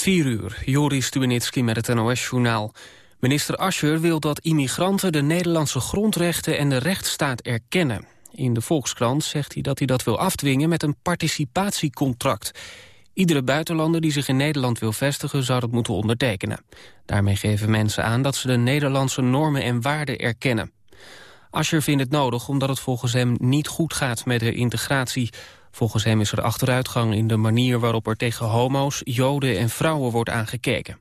4 uur, Joris Stubenitski met het NOS-journaal. Minister Ascher wil dat immigranten de Nederlandse grondrechten en de rechtsstaat erkennen. In de Volkskrant zegt hij dat hij dat wil afdwingen met een participatiecontract. Iedere buitenlander die zich in Nederland wil vestigen zou dat moeten ondertekenen. Daarmee geven mensen aan dat ze de Nederlandse normen en waarden erkennen. Ascher vindt het nodig omdat het volgens hem niet goed gaat met de integratie. Volgens hem is er achteruitgang in de manier waarop er tegen homo's, joden en vrouwen wordt aangekeken.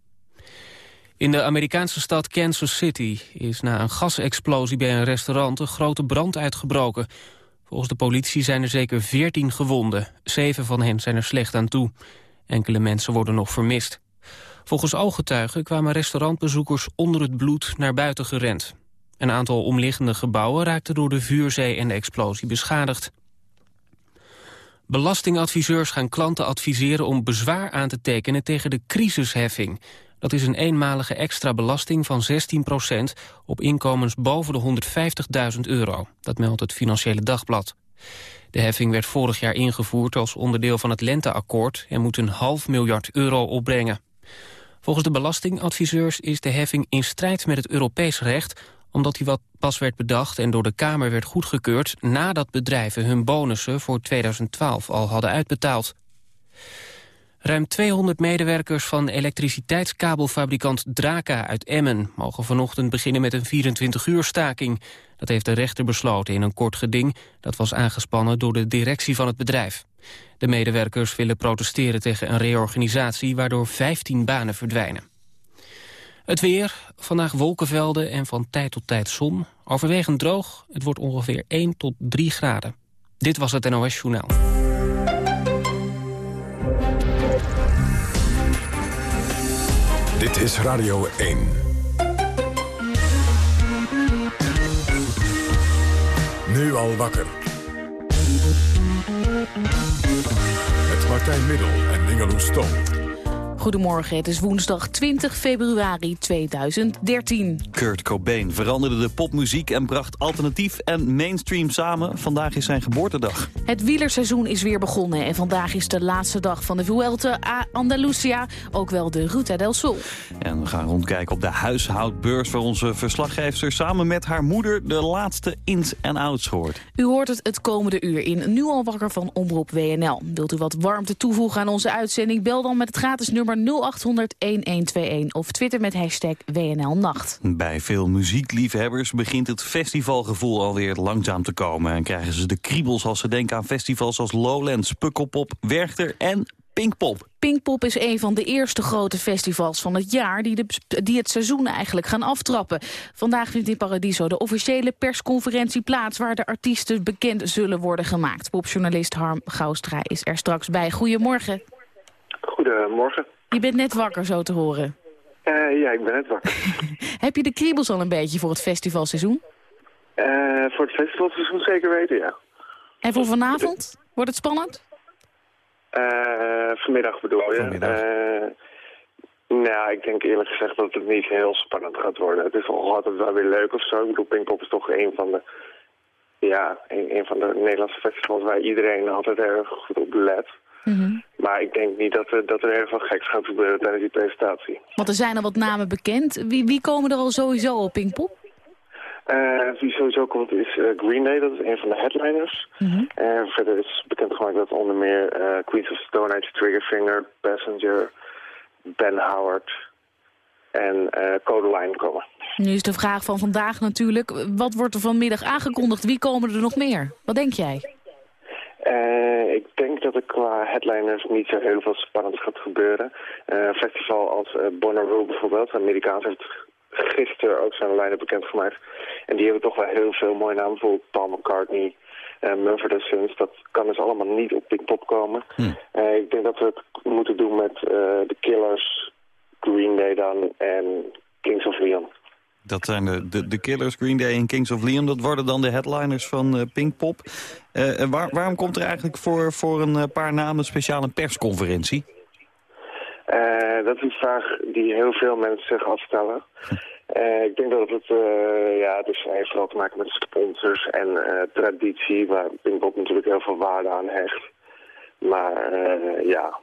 In de Amerikaanse stad Kansas City is na een gasexplosie bij een restaurant een grote brand uitgebroken. Volgens de politie zijn er zeker 14 gewonden. Zeven van hen zijn er slecht aan toe. Enkele mensen worden nog vermist. Volgens ooggetuigen kwamen restaurantbezoekers onder het bloed naar buiten gerend. Een aantal omliggende gebouwen raakten door de vuurzee en de explosie beschadigd. Belastingadviseurs gaan klanten adviseren om bezwaar aan te tekenen tegen de crisisheffing. Dat is een eenmalige extra belasting van 16% op inkomens boven de 150.000 euro. Dat meldt het Financiële Dagblad. De heffing werd vorig jaar ingevoerd als onderdeel van het Lenteakkoord... en moet een half miljard euro opbrengen. Volgens de belastingadviseurs is de heffing in strijd met het Europees recht omdat hij wat pas werd bedacht en door de Kamer werd goedgekeurd... nadat bedrijven hun bonussen voor 2012 al hadden uitbetaald. Ruim 200 medewerkers van elektriciteitskabelfabrikant Draka uit Emmen... mogen vanochtend beginnen met een 24-uur staking. Dat heeft de rechter besloten in een kort geding... dat was aangespannen door de directie van het bedrijf. De medewerkers willen protesteren tegen een reorganisatie... waardoor 15 banen verdwijnen. Het weer, vandaag wolkenvelden en van tijd tot tijd zon. Overwegend droog, het wordt ongeveer 1 tot 3 graden. Dit was het NOS Journaal. Dit is Radio 1. Nu al wakker. Met Martijn Middel en Ingeloes Stom. Goedemorgen, het is woensdag 20 februari 2013. Kurt Cobain veranderde de popmuziek en bracht alternatief en mainstream samen. Vandaag is zijn geboortedag. Het wielerseizoen is weer begonnen en vandaag is de laatste dag van de Vuelta a Andalusia, ook wel de Ruta del Sol. En we gaan rondkijken op de huishoudbeurs waar onze verslaggever samen met haar moeder de laatste ins en outs hoort. U hoort het het komende uur in Nu al wakker van Omroep WNL. Wilt u wat warmte toevoegen aan onze uitzending? Bel dan met het gratis nummer 0800 1121 of twitter met hashtag WNLNacht. Bij veel muziekliefhebbers begint het festivalgevoel alweer langzaam te komen. En krijgen ze de kriebels als ze denken aan festivals als Lowlands, Pukkelpop, Werchter en Pinkpop. Pinkpop is een van de eerste grote festivals van het jaar... die, de, die het seizoen eigenlijk gaan aftrappen. Vandaag vindt in Paradiso de officiële persconferentie plaats... waar de artiesten bekend zullen worden gemaakt. Popjournalist Harm Goustra is er straks bij. Goedemorgen. Goedemorgen. Je bent net wakker, zo te horen. Uh, ja, ik ben net wakker. Heb je de kriebels al een beetje voor het festivalseizoen? Uh, voor het festivalseizoen zeker weten, ja. En voor vanavond? Wordt het spannend? Uh, vanmiddag bedoel je? Vanmiddag. nou, ik denk eerlijk gezegd dat het niet heel spannend gaat worden. Het is wel altijd wel weer leuk of zo. Ik bedoel, Pinkpop is toch een van de... Ja, een, een van de Nederlandse festivals waar iedereen altijd erg goed op let. Mhm. Maar ik denk niet dat er, dat er heel veel geks gaat gebeuren tijdens die presentatie. Want er zijn al wat namen bekend. Wie, wie komen er al sowieso op Pinkpop? Uh, wie sowieso komt is uh, Green Day, dat is een van de headliners. Mhm. En verder is bekend gemaakt dat onder meer uh, Queens of Stone Age, Triggerfinger, Passenger, Ben Howard en uh, Codeline komen. Nu is de vraag van vandaag natuurlijk, wat wordt er vanmiddag aangekondigd? Wie komen er nog meer? Wat denk jij? Uh, ik denk dat er qua headliners niet zo heel veel spannends gaat gebeuren. Uh, een festival als uh, Bonnaroo bijvoorbeeld, Amerikaans heeft gisteren ook zijn lijnen bekendgemaakt. En die hebben toch wel heel veel mooie namen, bijvoorbeeld Paul McCartney, uh, Mumford Sons. Dat kan dus allemaal niet op Pinkpop komen. Hm. ik denk dat we het moeten doen met The Killers, Green Day dan en Kings of Leon. Dat zijn de, de, de Killers, Green Day en Kings of Leon. Dat worden dan de headliners van uh, Pinkpop. Uh, waar, waarom komt er eigenlijk voor, voor een paar namen speciaal een persconferentie? Uh, dat is een vraag die heel veel mensen zich afstellen. ik denk dat het, ja, dus heeft vooral te maken met sponsors en traditie... waar Pinkpop natuurlijk heel veel waarde aan hecht. Maar ja,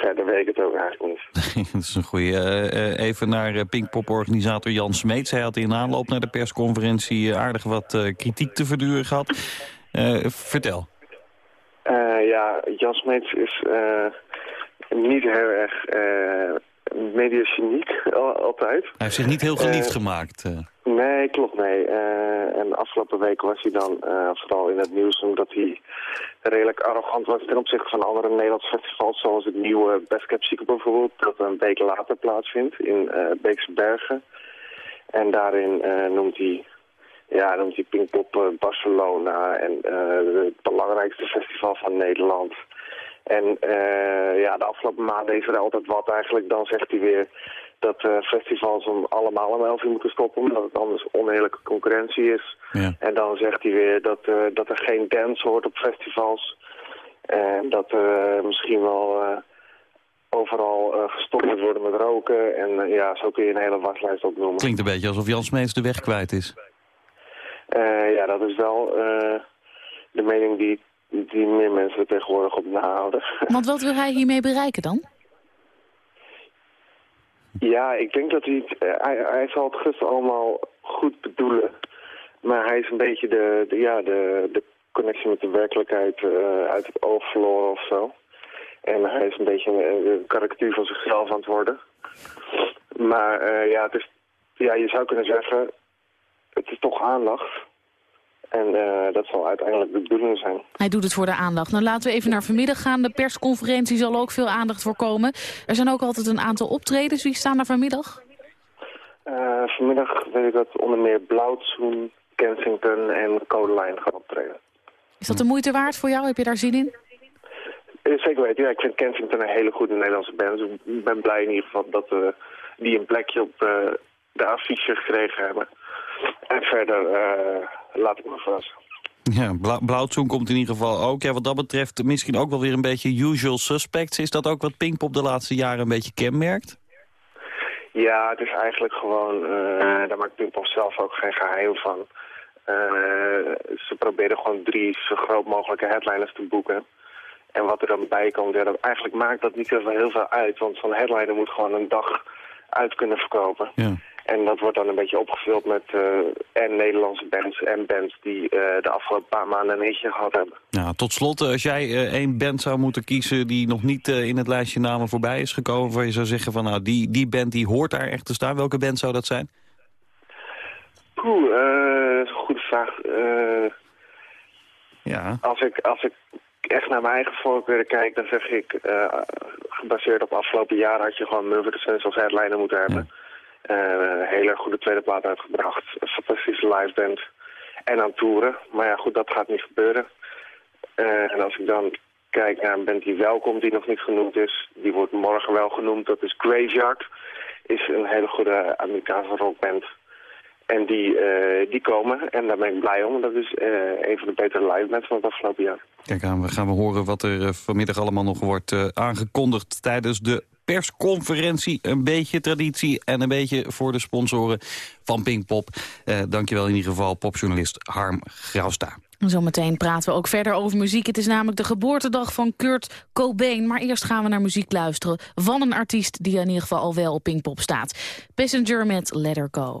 verder weet ik het ook eigenlijk niet. dat is een goede. even naar Pinkpop-organisator Jan Smeets. Hij had in aanloop naar de persconferentie aardig wat kritiek te verduren gehad. vertel. ja, Jan Smeets is niet heel erg mediageniek altijd. Hij heeft zich niet heel geliefd gemaakt. Nee, klopt, nee. Uh, en afgelopen week was hij dan vooral in het nieuws omdat hij redelijk arrogant was ten opzichte van andere Nederlandse festivals, zoals het nieuwe Best Cap Secret bijvoorbeeld, dat een week later plaatsvindt in Beekse Bergen. En daarin noemt hij ja, noemt hij Pinkpop Barcelona en het belangrijkste festival van Nederland. En ja, de afgelopen maanden is er altijd wat eigenlijk. Dan zegt hij weer dat uh, festivals om allemaal om elf uur moeten stoppen, omdat het anders oneerlijke concurrentie is. Ja. En dan zegt hij weer dat, uh, dat er geen dance hoort op festivals. En dat er misschien wel overal gestopt moet worden met roken. En ja, zo kun je een hele waslijst opnoemen. Klinkt een beetje alsof Jan Smeets de weg kwijt is. ja, dat is wel de mening die, die meer mensen er tegenwoordig op nahouden. Want wat wil hij hiermee bereiken dan? Ja, ik denk dat hij het... Eh, hij, hij zal het gust allemaal goed bedoelen. Maar hij is een beetje de, de ja, de, de connectie met de werkelijkheid uh, uit het oog verloren of zo. En hij is een beetje een, een karikatuur van zichzelf aan het worden. Maar uh, ja, het is, ja, je zou kunnen zeggen, het is toch aandacht. En uh, dat zal uiteindelijk de bedoeling zijn. Hij doet het voor de aandacht. Nou, laten we even naar vanmiddag gaan. De persconferentie zal ook veel aandacht voor komen. Er zijn ook altijd een aantal optredens. Wie staan er vanmiddag? Uh, vanmiddag weet ik dat onder meer Blauwtsoen, Kensington en Codeline gaan optreden. Is dat de moeite waard voor jou? Heb je daar zin in? Eh, zeker weten. Ja, ik vind Kensington een hele goede Nederlandse band. Dus ik ben blij in ieder geval dat uh, die een plekje op de affiche gekregen hebben. En verder laat ik me verrassen. Ja, Blauwtsoen komt in ieder geval ook. Ja, wat dat betreft misschien ook wel weer een beetje usual suspects. Is dat ook wat Pinkpop de laatste jaren een beetje kenmerkt? Ja, het is eigenlijk gewoon... Uh, daar maakt Pinkpop zelf ook geen geheim van. Uh, ze proberen gewoon drie zo groot mogelijke headliners te boeken. En wat er dan bij komt, ja, dat eigenlijk maakt dat niet heel veel uit. Want zo'n headliner moet gewoon een dag uit kunnen verkopen. Ja. En dat wordt dan een beetje opgevuld met uh, en Nederlandse bands en bands die uh, de afgelopen paar maanden een hitje gehad hebben. Ja, tot slot, als jij uh, één band zou moeten kiezen die nog niet in het lijstje namen voorbij is gekomen, waar je zou zeggen van nou die, die band die hoort daar echt te staan, welke band zou dat zijn? Is een goede vraag. ja. Als ik, als ik echt naar mijn eigen voorkeuren kijk, dan zeg ik, gebaseerd op afgelopen jaar had je gewoon Murphy Sons als headliner moeten hebben. Ja. Uh, hele goede tweede plaat uitgebracht. Een fantastische live band. En aan toeren. Maar ja, goed, dat gaat niet gebeuren. Uh, en als ik dan kijk naar een band die wel komt, die nog niet genoemd is. Die wordt morgen wel genoemd. Dat is Graveyard. Is een hele goede Amerikaanse rockband. En die, uh, die komen. En daar ben ik blij om. Dat is een van de betere live bands van het afgelopen jaar. Kijk, aan, we gaan we horen wat er vanmiddag allemaal nog wordt aangekondigd tijdens de persconferentie. Een beetje traditie en een beetje voor de sponsoren van Pinkpop. Uh, dankjewel in ieder geval popjournalist Harm Grausta. Zometeen praten we ook verder over muziek. Het is namelijk de geboortedag van Kurt Cobain. Maar eerst gaan we naar muziek luisteren van een artiest... die in ieder geval al wel op Pinkpop staat. Passenger met Let Her Go.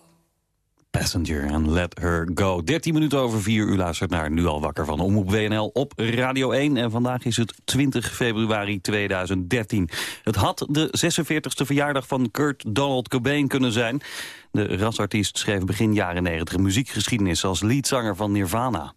Passenger en Let Her Go. 13 minuten over 4 uur luistert naar Nu al wakker van Omroep WNL op Radio 1. En vandaag is het 20 februari 2013. Het had de 46e verjaardag van Kurt Donald Cobain kunnen zijn. De rasartiest schreef begin jaren 90 muziekgeschiedenis als leadzanger van Nirvana.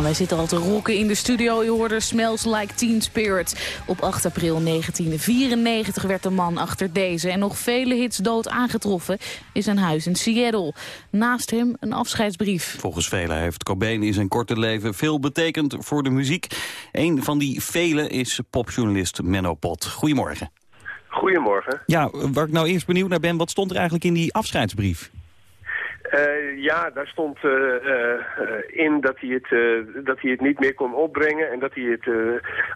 Nou, wij zitten al te rocken in de studio. Je hoorde Smells Like Teen Spirit. Op 8 april 1994 werd de man achter deze en nog vele hits dood aangetroffen in zijn huis in Seattle. Naast hem een afscheidsbrief. Volgens velen heeft Cobain in zijn korte leven veel betekend voor de muziek. Een van die velen is popjournalist Menno Pot. Goedemorgen. Goedemorgen. Ja, waar ik nou eerst benieuwd naar ben, wat stond er eigenlijk in die afscheidsbrief? Uh, ja, daar stond uh, uh, in dat hij, het, dat hij het niet meer kon opbrengen. En dat hij het,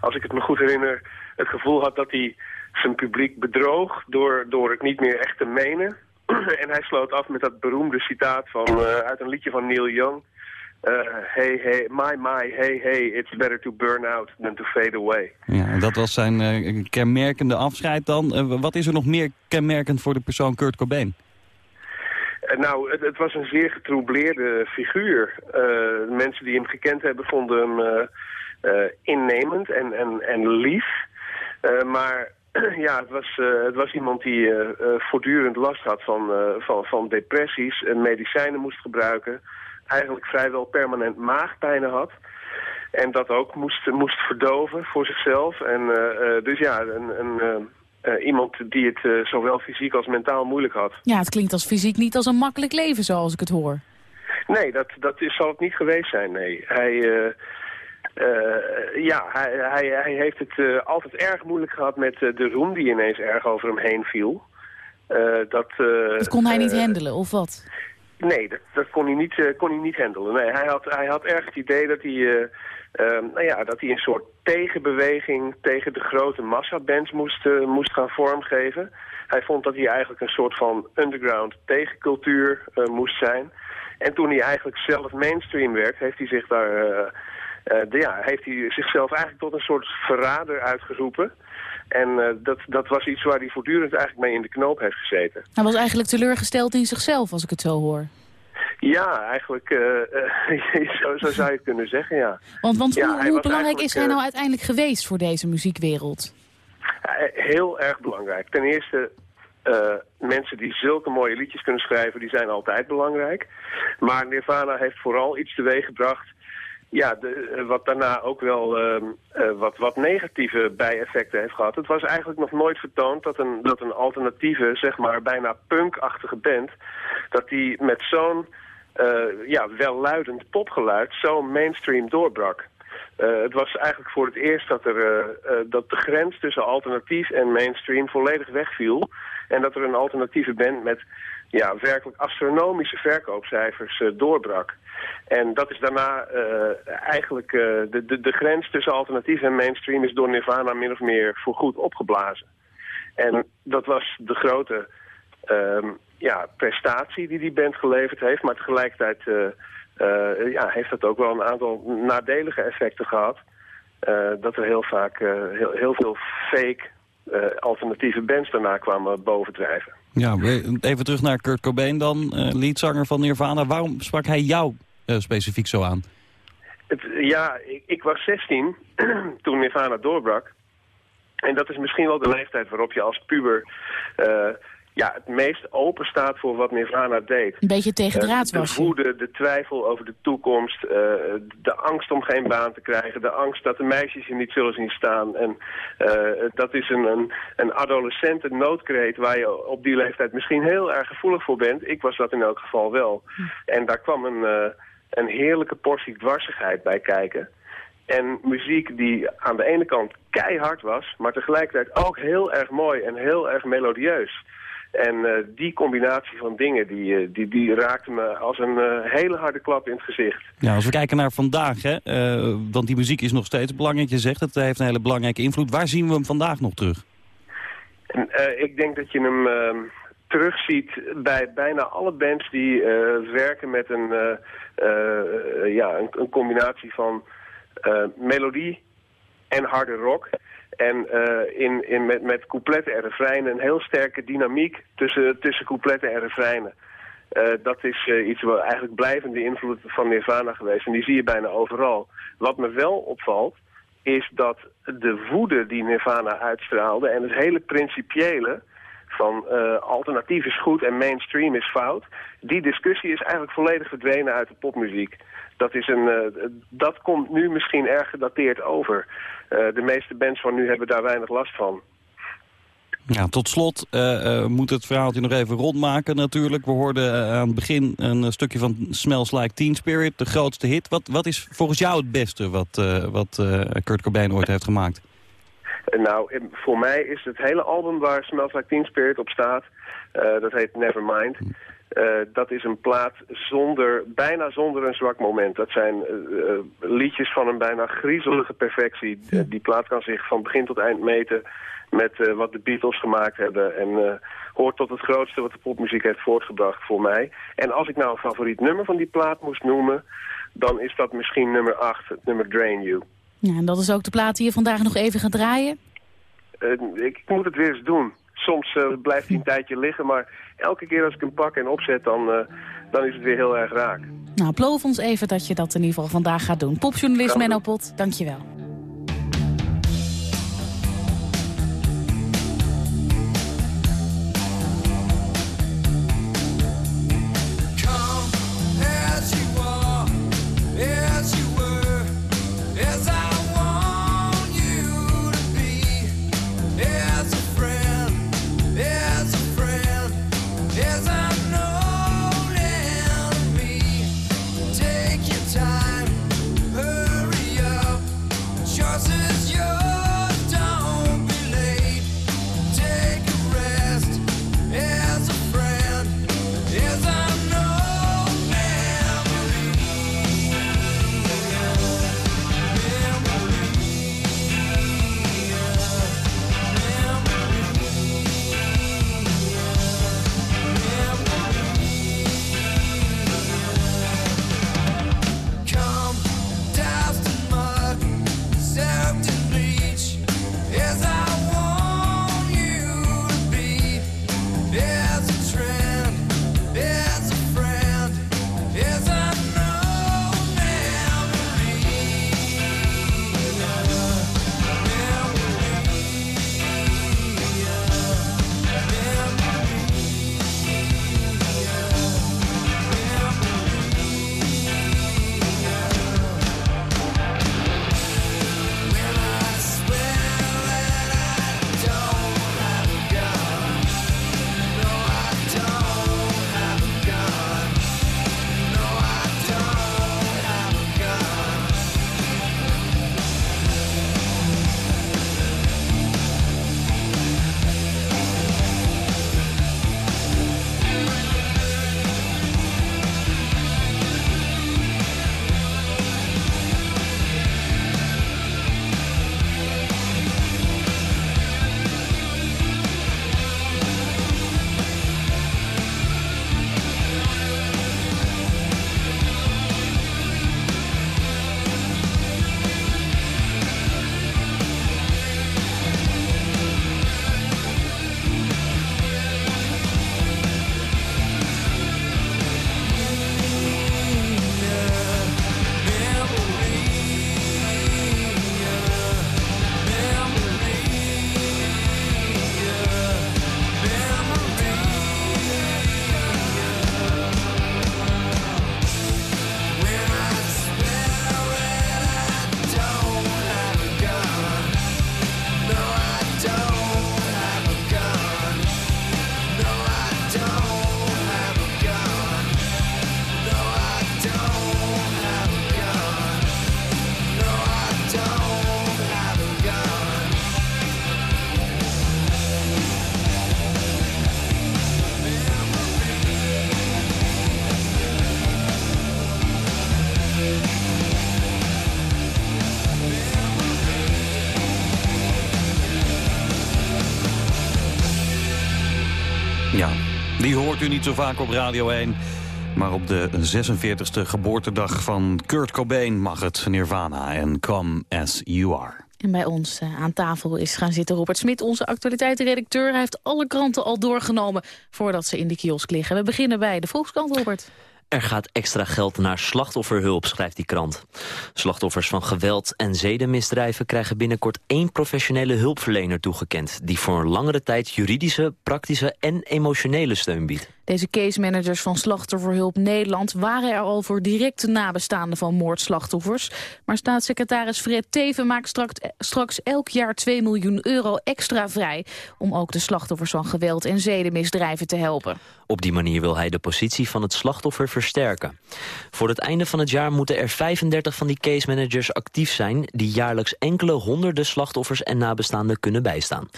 als ik het me goed herinner, het gevoel had dat hij zijn publiek bedroog door, door het niet meer echt te menen. en hij sloot af met dat beroemde citaat van, uit een liedje van Neil Young. hey, hey, my, my, hey, hey, it's better to burn out than to fade away. Ja, dat was zijn kenmerkende afscheid dan. wat is er nog meer kenmerkend voor de persoon Kurt Cobain? Nou, het, het, was een zeer getroubleerde figuur. Uh, mensen die hem gekend hebben vonden hem uh, uh, innemend en, en, en lief. maar ja, het was, het was iemand die voortdurend last had van, van, van depressies en medicijnen moest gebruiken. Eigenlijk vrijwel permanent maagpijnen had. En dat ook moest, moest verdoven voor zichzelf. En dus ja, een... een uh, iemand die het uh, zowel fysiek als mentaal moeilijk had. Ja, het klinkt als fysiek niet als een makkelijk leven zoals ik het hoor. Nee, dat, dat is, zal het niet geweest zijn, nee. Hij... ja, hij, hij, hij heeft het altijd erg moeilijk gehad met de roem die ineens erg over hem heen viel. dat, dat kon hij niet handelen, of wat? Nee, dat, kon, hij niet, kon hij niet handelen. Nee, hij had, hij had erg het idee dat hij Ehm, nou ja, dat hij een soort tegenbeweging tegen de grote massabands moest, moest gaan vormgeven. Hij vond dat hij eigenlijk een soort van underground tegencultuur moest zijn. En toen hij eigenlijk zelf mainstream werd, heeft hij zich daar... Ja, heeft hij zichzelf eigenlijk tot een soort verrader uitgeroepen. En dat, dat was iets waar hij voortdurend eigenlijk mee in de knoop heeft gezeten. Hij was eigenlijk teleurgesteld in zichzelf, als ik het zo hoor. Ja, eigenlijk uh, zo, zo, zou je het kunnen zeggen, ja. Want, want hoe, hoe belangrijk is hij nou eh, uiteindelijk geweest voor deze muziekwereld? heel erg belangrijk. Ten eerste, uh, mensen die zulke mooie liedjes kunnen schrijven, die zijn altijd belangrijk. Maar Nirvana heeft vooral iets teweeggebracht ja, de, wat daarna ook wel uh, wat, wat negatieve bijeffecten heeft gehad. Het was eigenlijk nog nooit vertoond dat een, dat een alternatieve, zeg maar, bijna punkachtige band... dat die met zo'n uh, ja, welluidend popgeluid zo mainstream doorbrak. Het was eigenlijk voor het eerst dat, er, dat de grens tussen alternatief en mainstream volledig wegviel. En dat er een alternatieve band met ja, werkelijk astronomische verkoopcijfers doorbrak. En dat is daarna eigenlijk de, de, de grens tussen alternatief en mainstream is door Nirvana min of meer voorgoed opgeblazen. En dat was de grote ehm, ja, prestatie die die band geleverd heeft. Maar tegelijkertijd ja, heeft dat ook wel een aantal nadelige effecten gehad. Dat er heel vaak heel, heel veel fake alternatieve bands daarna kwamen bovendrijven. Ja, even terug naar Kurt Cobain dan, leadzanger van Nirvana. Waarom sprak hij jou specifiek zo aan? Het, ja, ik, ik, was 16 toen Nirvana doorbrak. En dat is misschien wel de leeftijd waarop je als puber ja, het meest open staat voor wat Nirvana deed. Een beetje tegendraads uh, was De woede, de twijfel over de toekomst, uh, de angst om geen baan te krijgen, de angst dat de meisjes je niet zullen zien staan. En uh, dat is een, een, een adolescente noodkreet waar je op die leeftijd misschien heel erg gevoelig voor bent. Ik was dat in elk geval wel. Hm. En daar kwam een, een heerlijke portie dwarsigheid bij kijken. En muziek die aan de ene kant keihard was, maar tegelijkertijd ook heel erg mooi en heel erg melodieus. En uh, die combinatie van dingen, die, uh, die, die raakte me als een uh, hele harde klap in het gezicht. Ja, als we kijken naar vandaag, hè, want die muziek is nog steeds belangrijk. Je zegt het heeft een hele belangrijke invloed. Waar zien we hem vandaag nog terug? En, ik denk dat je hem ehm, terugziet bij bijna alle bands die werken met een, ja, een, een, combinatie van melodie en harde rock... En uh, in, in, met, met coupletten en refreinen een heel sterke dynamiek tussen, tussen coupletten en refreinen. Uh, dat is uh, iets wat eigenlijk blijvende invloed van Nirvana geweest. En die zie je bijna overal. Wat me wel opvalt, is dat de woede die Nirvana uitstraalde... en het hele principiële van alternatief is goed en mainstream is fout... die discussie is eigenlijk volledig verdwenen uit de popmuziek. Dat, is een, dat komt nu misschien erg gedateerd over... Eh, de meeste bands van nu hebben daar weinig last van. Tot slot moet het verhaaltje nog even rondmaken natuurlijk. We hoorden aan het begin een stukje van Smells Like Teen Spirit, de grootste hit. Wat, wat is volgens jou het beste wat, wat Kurt Cobain ooit heeft gemaakt? Nou, voor mij is het hele album waar Smells Like Teen Spirit op staat, dat heet Nevermind... Uh, dat is een plaat zonder, bijna zonder een zwak moment. Dat zijn uh, liedjes van een bijna griezelige perfectie. die plaat kan zich van begin tot eind meten met wat de Beatles gemaakt hebben. En hoort tot het grootste wat de popmuziek heeft voortgebracht voor mij. En als ik nou een favoriet nummer van die plaat moest noemen... dan is dat misschien nummer 8, het nummer Drain You. Ja, en dat is ook de plaat die je vandaag nog even gaat draaien? ik moet het weer eens doen soms uh, blijft hij een tijdje liggen, maar elke keer als ik hem pak en opzet, dan, uh, dan is het weer heel erg raak. Nou, beloof ons even dat je dat in ieder geval vandaag gaat doen. Popjournalist Menno Pot, dankjewel. Die hoort u niet zo vaak op Radio 1. Maar op de 46e geboortedag van Kurt Cobain mag het Nirvana en Come As You Are. En bij ons uh, aan tafel is gaan zitten Robert Smit, onze actualiteitenredacteur. Hij heeft alle kranten al doorgenomen voordat ze in de kiosk liggen. We beginnen bij de Volkskrant, Robert. Er gaat extra geld naar slachtofferhulp, schrijft die krant. Slachtoffers van geweld en zedenmisdrijven krijgen binnenkort één professionele hulpverlener toegekend... die voor een langere tijd juridische, praktische en emotionele steun biedt. Deze case managers van Slachtofferhulp Nederland waren er al voor directe nabestaanden van moordslachtoffers. Maar staatssecretaris Fred Teven maakt straks, straks elk jaar 2 miljoen euro extra vrij om ook de slachtoffers van geweld en zedenmisdrijven te helpen. Op die manier wil hij de positie van het slachtoffer versterken. Voor het einde van het jaar moeten er 35 van die case managers actief zijn... die jaarlijks enkele honderden slachtoffers en nabestaanden kunnen bijstaan.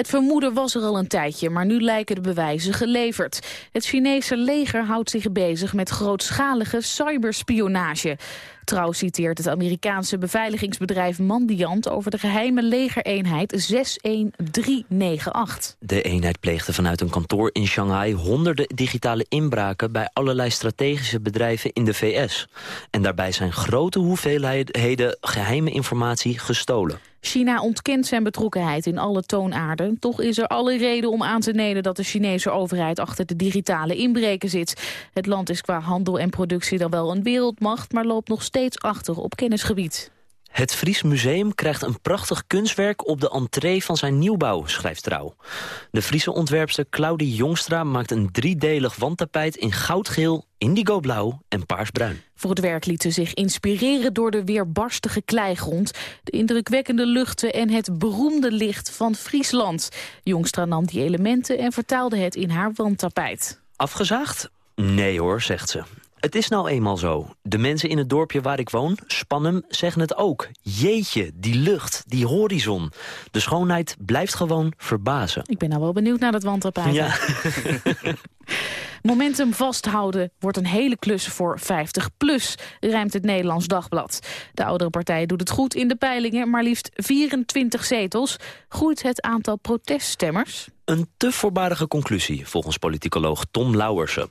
Het vermoeden was er al een tijdje, maar nu lijken de bewijzen geleverd. Het Chinese leger houdt zich bezig met grootschalige cyberspionage. Trouw citeert het Amerikaanse beveiligingsbedrijf Mandiant... over de geheime legereenheid 61398. De eenheid pleegde vanuit een kantoor in Shanghai... honderden digitale inbraken bij allerlei strategische bedrijven in de VS. En daarbij zijn grote hoeveelheden geheime informatie gestolen. China ontkent zijn betrokkenheid in alle toonaarden. Toch is er alle reden om aan te nemen dat de Chinese overheid achter de digitale inbreken zit. Het land is qua handel en productie dan wel een wereldmacht, maar loopt nog steeds achter op kennisgebied. Het Fries Museum krijgt een prachtig kunstwerk op de entree van zijn nieuwbouw, schrijft Trouw. De Friese ontwerpster Claudie Jongstra maakt een driedelig wandtapijt in goudgeel, indigoblauw en paarsbruin. Voor het werk liet ze zich inspireren door de weerbarstige kleigrond... de indrukwekkende luchten en het beroemde licht van Friesland. Jongstra nam die elementen en vertaalde het in haar wandtapijt. Afgezaagd? Nee hoor, zegt ze. Het is nou eenmaal zo. De mensen in het dorpje waar ik woon, Spannum, zeggen het ook. Jeetje, die lucht, die horizon. De schoonheid blijft gewoon verbazen. Ik ben nou wel benieuwd naar dat wandtapijt. Ja. Momentum vasthouden wordt een hele klus voor 50PLUS, ruimt het Nederlands Dagblad. De oudere partij doet het goed in de peilingen, maar liefst 24 zetels. Groeit het aantal proteststemmers? Een te voorbarige conclusie, volgens politicoloog Tom Lauwersen.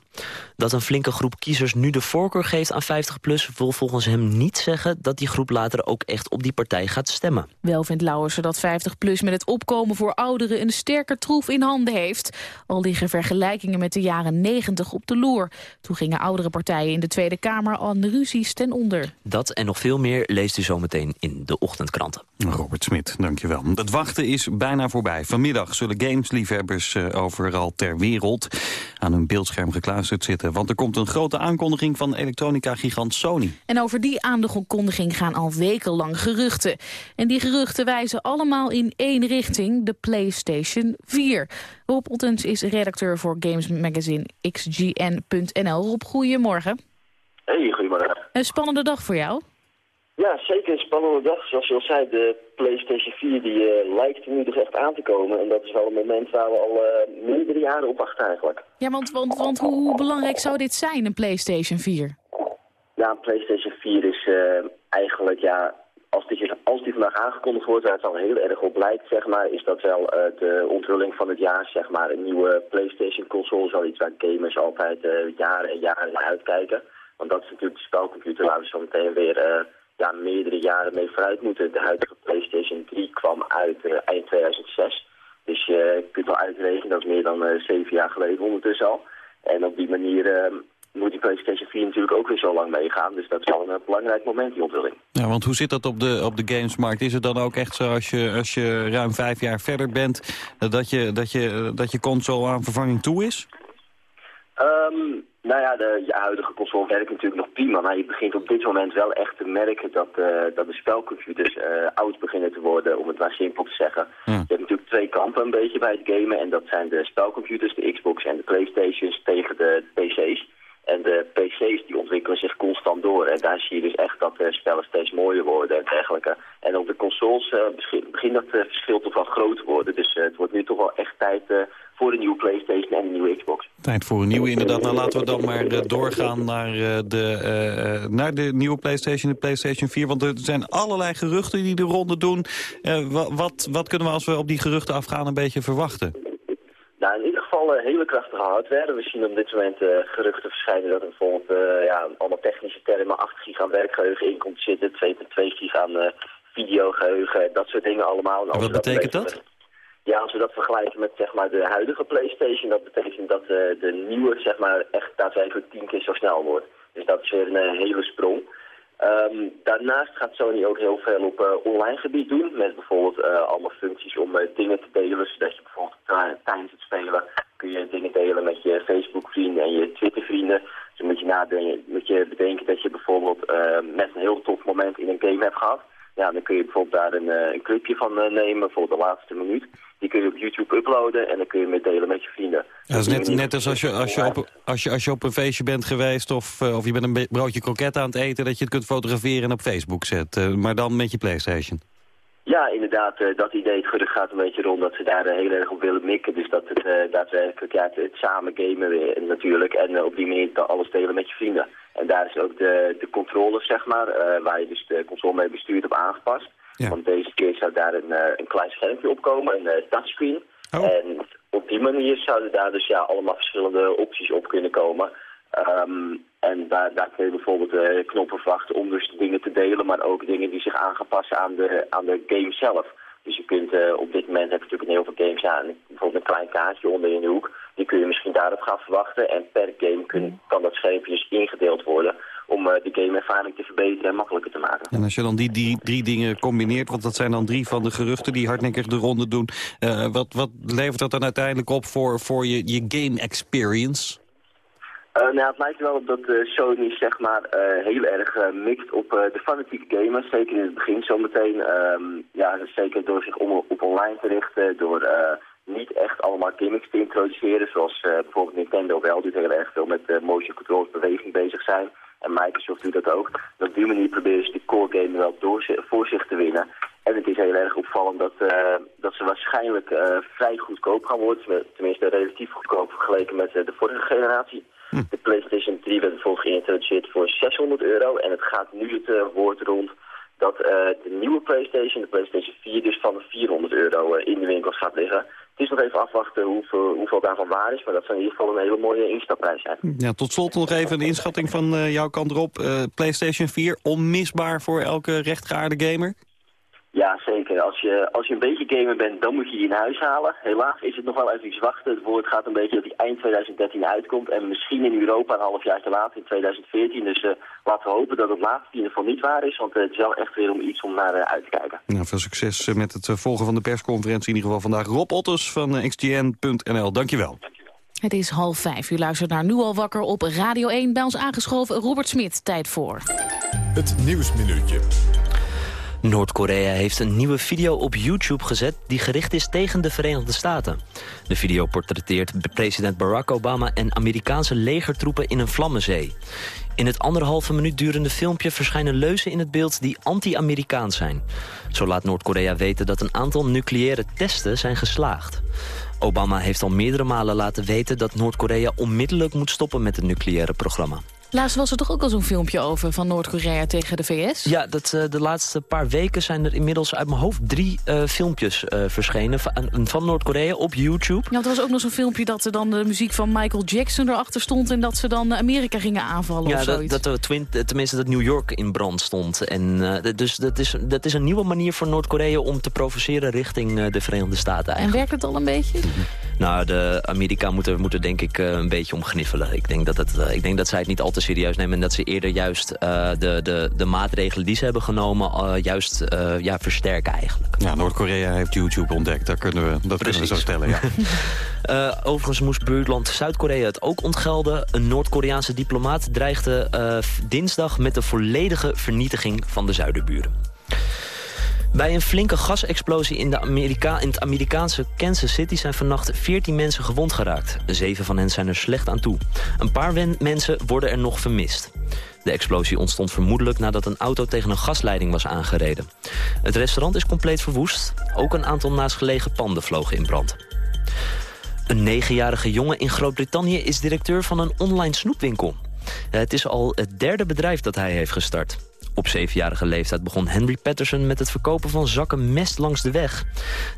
Dat een flinke groep kiezers nu de voorkeur geeft aan 50PLUS... wil volgens hem niet zeggen dat die groep later ook echt op die partij gaat stemmen. Wel vindt Lauwersen dat 50PLUS met het opkomen voor ouderen... een sterker troef in handen heeft. Al liggen vergelijkingen met de jaren 90 op de loer. Toen gingen oudere partijen in de Tweede Kamer aan ruzies ten onder. Dat en nog veel meer leest u zometeen in de ochtendkranten. Robert Smit, dankjewel. Het wachten is bijna voorbij. Vanmiddag zullen gamesliefhebbers uh, overal ter wereld aan hun beeldscherm gekluisterd zitten. Want er komt een grote aankondiging van elektronica-gigant Sony. En over die aankondiging gaan al wekenlang geruchten. En die geruchten wijzen allemaal in één richting, de PlayStation 4. Rob Ottens is redacteur voor Games Magazine xgn.nl. Rob, goedemorgen. Hey, goedemorgen. Een spannende dag voor jou? Ja, zeker een spannende dag. Zoals je al zei, de PlayStation 4 die, uh, lijkt nu dus echt aan te komen. En dat is wel een moment waar we al uh, meerdere jaren op wachten eigenlijk. Ja, want, want, want hoe, hoe, belangrijk zou dit zijn, een PlayStation 4? Ja, een PlayStation 4 is uh, eigenlijk, ja, als die, als die vandaag aangekondigd wordt, waar het al heel erg op lijkt, zeg maar, is dat wel de onthulling van het jaar, zeg maar. Een nieuwe PlayStation console, zoiets waar gamers altijd jaren en jaren naar uitkijken. Want dat is natuurlijk de spelcomputer waar we zo meteen weer ja, meerdere jaren mee vooruit moeten. De huidige PlayStation 3 kwam uit eind 2006. Dus je kunt wel uitrekenen, dat is meer dan zeven jaar geleden ondertussen al. En op die manier moet die PlayStation 4 natuurlijk ook weer zo lang meegaan. Dus dat is wel een belangrijk moment, die onthulling. Ja, want hoe zit dat op de, op de gamesmarkt? Is het dan ook echt zo als je, als je ruim vijf jaar verder bent... dat je, dat je, dat je console aan vervanging toe is? Um, nou ja, de je huidige console werkt natuurlijk nog prima, maar je begint op dit moment wel echt te merken dat, uh, dat de spelcomputers uh, oud beginnen te worden, om het maar simpel te zeggen. Je hebt natuurlijk twee kampen een beetje bij het gamen en dat zijn de spelcomputers, de Xbox en de Playstations tegen de PC's. En de PC's die ontwikkelen zich constant door. En daar zie je dus echt dat de spellen steeds mooier worden en dergelijke. En op de consoles uh, begint dat verschil toch wel groot te worden. Dus het wordt nu toch wel echt tijd voor een nieuwe PlayStation en een nieuwe Xbox. Tijd voor een nieuwe inderdaad. Nou laten we dan maar doorgaan naar, de, naar de nieuwe PlayStation, de PlayStation 4. Want er zijn allerlei geruchten die de ronde doen. wat, wat kunnen we als we op die geruchten afgaan een beetje verwachten? Nou, in ieder geval geval hele krachtige hardware. We zien op dit moment geruchten verschijnen dat er bijvoorbeeld ja, allemaal technische termen 8 giga werkgeheugen in komt zitten, 2,2 giga aan videogeheugen, dat soort dingen allemaal. En wat betekent dat? Ja, als we dat vergelijken met zeg maar, de huidige PlayStation, dat betekent dat de nieuwe zeg maar, echt daadwerkelijk tien keer zo snel wordt. Dus dat is weer een hele sprong. Ehm, daarnaast gaat Sony ook heel veel op uh, online gebied doen. Met bijvoorbeeld uh, allemaal functies om uh, dingen te delen. Zodat je bijvoorbeeld tijdens het spelen kun je dingen delen met je Facebook vrienden en je Twitter vrienden. Dus moet je, moet je bedenken dat je bijvoorbeeld met een heel tof moment in een game hebt gehad. Ja, dan kun je bijvoorbeeld daar een, een clipje van nemen, voor de laatste minuut. Die kun je op YouTube uploaden en dan kun je mee delen met je vrienden. Ja, dat is net, net als als je, als, je op, als, je, als je op een feestje bent geweest of, of je bent een broodje kroket aan het eten... dat je het kunt fotograferen en op Facebook zetten, maar dan met je Playstation. Ja, inderdaad, dat idee het gerucht gaat een beetje rond dat ze daar heel erg op willen mikken. Dus dat het daadwerkelijk ja, het, samen gamen weer natuurlijk en op die manier alles delen met je vrienden. En daar is ook de, de controller, zeg maar, waar je dus de console mee bestuurt op aangepast. Want deze keer zou daar een, een klein schermpje op komen, een uh, touchscreen. Oh. En op die manier zouden daar dus ja, allemaal verschillende opties op kunnen komen. Um, en daar, daar kun je bijvoorbeeld uh, knoppen verwachten om dus dingen te delen, maar ook dingen die zich aan gaan passen aan de, aan de game zelf. Dus je kunt, uh, op dit moment heb je natuurlijk heel veel games aan. Bijvoorbeeld een klein kaartje onder in de hoek. Die kun je misschien daarop gaan verwachten. En per game kun, kan dat schermpje dus ingedeeld worden om uh, de gameervaring te verbeteren en makkelijker te maken. En als je dan die, die drie dingen combineert, want dat zijn dan drie van de geruchten die hardnekkig de ronde doen. Uh, wat, wat levert dat dan uiteindelijk op voor, voor je, je game experience? Uh, nou, het lijkt wel op dat uh, Sony zeg maar uh, heel erg mikt op de fanatieke gamers. Zeker in het begin zometeen. Um, ja, zeker door zich om, op online te richten. Door niet echt allemaal gimmicks te introduceren. Zoals bijvoorbeeld Nintendo wel doet heel erg veel met motion controls beweging bezig zijn. En Microsoft doet dat ook. op die manier proberen ze de core game wel door, voor zich te winnen. En het is heel erg opvallend dat, uh, dat ze waarschijnlijk uh, vrij goedkoop gaan worden. Tenminste relatief goedkoop vergeleken met uh, de vorige generatie. Hm. De PlayStation 3 werd bijvoorbeeld geïntroduceerd voor 600 euro. En het gaat nu het woord rond dat de nieuwe PlayStation, de PlayStation 4, dus van de 400 euro in de winkels gaat liggen. Is nog even afwachten hoeveel, hoeveel daarvan waar is. Maar dat zou in ieder geval een hele mooie instapprijs zijn. Ja, tot slot nog even een inschatting van uh, jouw kant erop. Uh, PlayStation 4, onmisbaar voor elke rechtgeaarde gamer? Ja, zeker. Als je, als je een beetje gamer bent, dan moet je die in huis halen. Helaas is het nog wel even iets wachten. Het woord gaat een beetje dat die eind 2013 uitkomt. En misschien in Europa een half jaar te laat, in 2014. Dus uh, laten we hopen dat het laatste in ieder geval niet waar is. Want uh, het is wel echt weer om iets om naar uh, uit te kijken. Nou, veel succes met het volgen van de persconferentie. In ieder geval vandaag Rob Otters van xgn.nl. Dankjewel. Het is half vijf. U luistert naar Nu al wakker op Radio 1. Bij ons aangeschoven Robert Smit. Tijd voor. Het Nieuwsminuutje. Noord-Korea heeft een nieuwe video op YouTube gezet... die gericht is tegen de Verenigde Staten. De video portretteert president Barack Obama en Amerikaanse legertroepen in een vlammenzee. In het anderhalve minuut durende filmpje verschijnen leuzen in het beeld die anti-Amerikaans zijn. Zo laat Noord-Korea weten dat een aantal nucleaire testen zijn geslaagd. Obama heeft al meerdere malen laten weten dat Noord-Korea onmiddellijk moet stoppen met het nucleaire programma. Laatst was er toch ook al zo'n filmpje over van Noord-Korea tegen de VS? Ja, dat, uh, de laatste paar weken zijn er inmiddels uit mijn hoofd drie uh, filmpjes uh, verschenen van, van Noord-Korea op YouTube. Ja, er was ook nog zo'n filmpje dat er dan de muziek van Michael Jackson erachter stond... en dat ze dan Amerika gingen aanvallen ja, of zoiets. dat, dat twin, tenminste dat New York in brand stond. En, dus dat is, dat is een nieuwe manier voor Noord-Korea om te provoceren richting de Verenigde Staten. Eigenlijk. En werkt het al een beetje? Nou, de Amerika moet er, moet er denk ik een beetje om gniffelen. Ik denk dat, het, ik denk dat zij het niet al te serieus nemen... en dat ze eerder juist uh, de, de, de maatregelen die ze hebben genomen... Uh, juist uh, ja, versterken eigenlijk. Ja, Noord-Korea heeft YouTube ontdekt. Dat kunnen we, dat kunnen we zo stellen, ja. overigens moest buurland Zuid-Korea het ook ontgelden. Een Noord-Koreaanse diplomaat dreigde dinsdag... met de volledige vernietiging van de zuiderburen. Bij een flinke gasexplosie in, de Amerika in het Amerikaanse Kansas City zijn vannacht 14 mensen gewond geraakt. Zeven van hen zijn er slecht aan toe. Een paar mensen worden er nog vermist. De explosie ontstond vermoedelijk nadat een auto tegen een gasleiding was aangereden. Het restaurant is compleet verwoest. Ook een aantal naastgelegen panden vlogen in brand. Een negenjarige jongen in Groot-Brittannië is directeur van een online snoepwinkel. Het is al het derde bedrijf dat hij heeft gestart. Op zevenjarige leeftijd begon Henry Patterson met het verkopen van zakken mest langs de weg.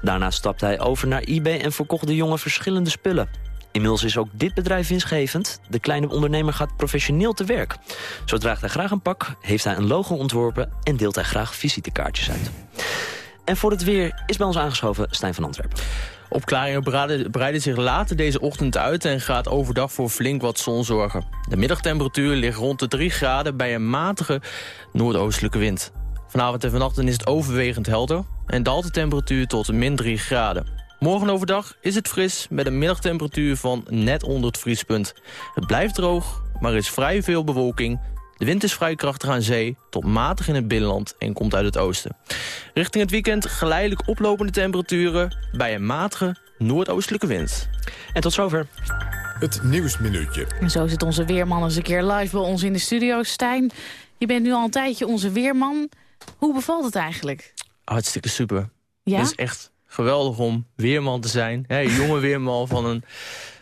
Daarna stapte hij over naar eBay en verkocht de jongen verschillende spullen. Inmiddels is ook dit bedrijf winstgevend. De kleine ondernemer gaat professioneel te werk. Zo draagt hij graag een pak, heeft hij een logo ontworpen... en deelt hij graag visitekaartjes uit. En voor het weer is bij ons aangeschoven Stijn van Antwerpen. Opklaringen breiden zich later deze ochtend uit... en gaat overdag voor flink wat zon zorgen. De middagtemperatuur ligt rond de 3 graden bij een matige noordoostelijke wind. Vanavond en vannacht is het overwegend helder... en daalt de temperatuur tot min 3 graden. Morgen overdag is het fris met een middagtemperatuur van net onder het vriespunt. Het blijft droog, maar er is vrij veel bewolking... De wind is vrij krachtig aan zee, tot matig in het binnenland en komt uit het oosten. Richting het weekend geleidelijk oplopende temperaturen bij een matige noordoostelijke wind. En tot zover. Het Nieuwsminuutje. En zo zit onze weerman eens een keer live bij ons in de studio. Stijn, je bent nu al een tijdje onze weerman. Hoe bevalt het eigenlijk? Hartstikke super. Ja? Het is echt geweldig om weerman te zijn. Hey, jonge weerman van een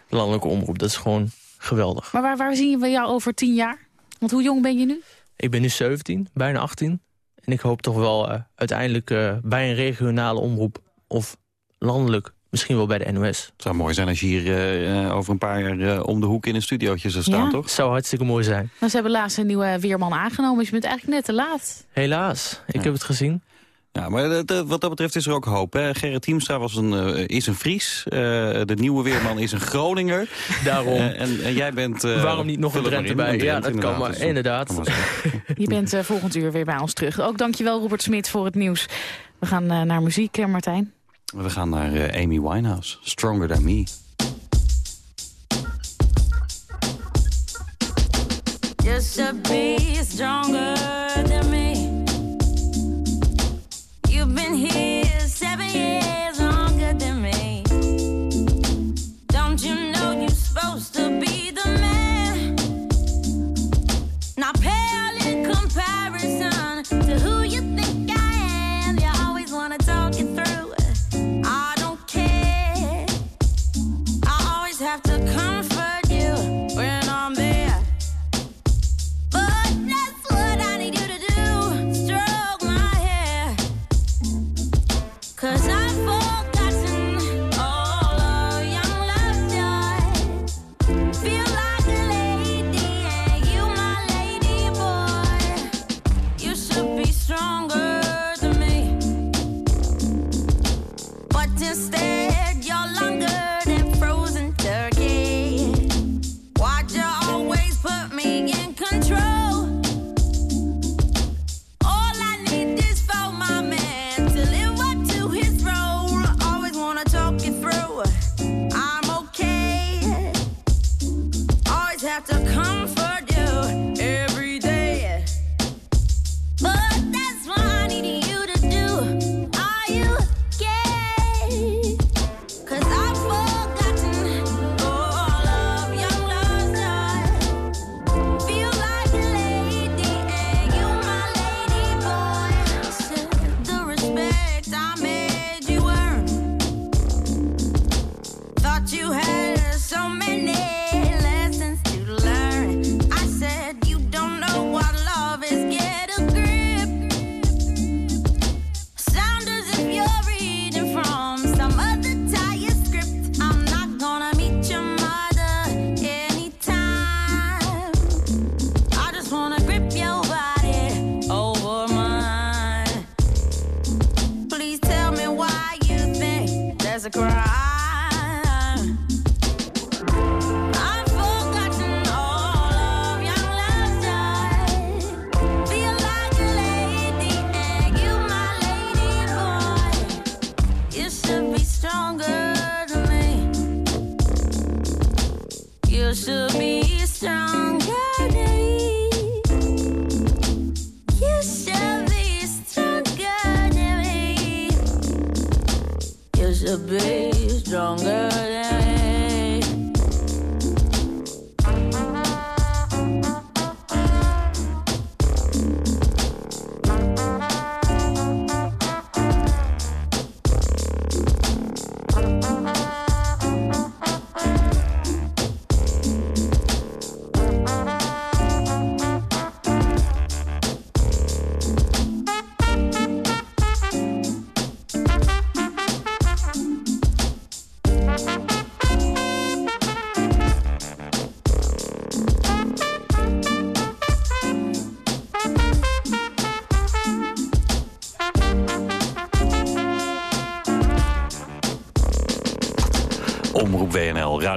landelijke omroep. Dat is gewoon geweldig. Maar waar, waar zien we jou over tien jaar? Want hoe jong ben je nu? Ik ben nu 17, bijna 18. En ik hoop toch wel uh, uiteindelijk uh, bij een regionale omroep... of landelijk, misschien wel bij de NOS. Het zou mooi zijn als je hier uh, over een paar jaar om de hoek in een studiootje zou staan, Ja. toch? Zou hartstikke mooi zijn. Nou, ze hebben laatst een nieuwe weerman aangenomen. Dus je bent eigenlijk net te laat. Helaas, ik Ja. heb het gezien. Ja, maar wat dat betreft is er ook hoop. Hè? Gerrit Hiemstra was een, eh, is een Fries. Eh, de nieuwe weerman is een Groninger. Daarom. Eh, en, en jij bent... eh, Waarom niet nog een Drenthe bij? Ja, dat kan maar. Dus Inderdaad. kan maar zijn. Je bent eh, volgend uur weer bij ons terug. Ook dankjewel Robert Smit voor het nieuws. We gaan eh, naar muziek, Martijn. We gaan naar eh, Amy Winehouse. Stronger Than Me. Just be stronger than me. crying.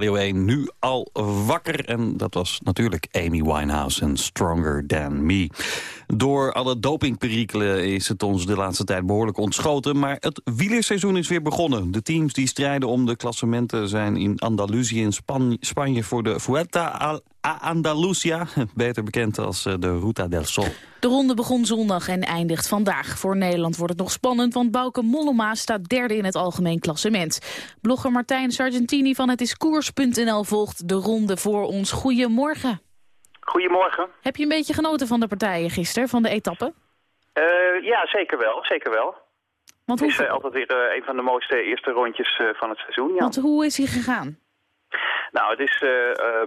Radio 1, nu al wakker. En dat was natuurlijk Amy Winehouse en Stronger Than Me. Door alle dopingperikelen is het ons de laatste tijd behoorlijk ontschoten. Maar het wielerseizoen is weer begonnen. De teams die strijden om de klassementen zijn in Andalusië en Span Spanje... voor de Vuelta a Andalusia, beter bekend als eh, de Ruta del Sol. De ronde begon zondag en eindigt vandaag. Voor Nederland wordt het nog spannend, want Bauke Mollema staat derde in het algemeen klassement. Blogger Martijn Sargentini van het iskoers.nl volgt de ronde voor ons. Goedemorgen. Goedemorgen. Heb je een beetje genoten van de partijen gisteren, van de etappen? Eh, ja, zeker wel. Zeker wel. Want het is hoe, eh, altijd weer eh, een van de mooiste eerste rondjes van het seizoen. Ja. want hoe is hij gegaan? Nou, het is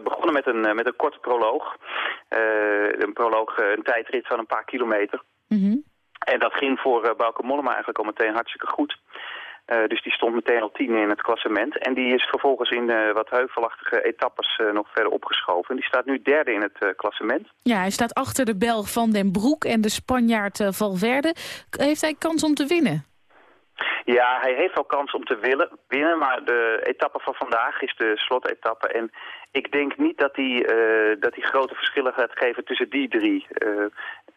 begonnen met een, met een korte proloog. Een proloog, een tijdrit van een paar kilometer. Mhm. En dat ging voor Bauke Mollema eigenlijk al meteen hartstikke goed. Eh, dus die stond meteen al tien in het klassement. En die is vervolgens in eh, wat heuvelachtige etappes eh, nog verder opgeschoven. En die staat nu derde in het klassement. Ja, hij staat achter de Belg Van den Broek en de Spanjaard Valverde. Heeft hij kans om te winnen? Ja, hij heeft wel kans om te willen winnen, maar de etappe van vandaag is de slotetappe. En ik denk niet dat hij, dat hij grote verschillen gaat geven tussen die drie.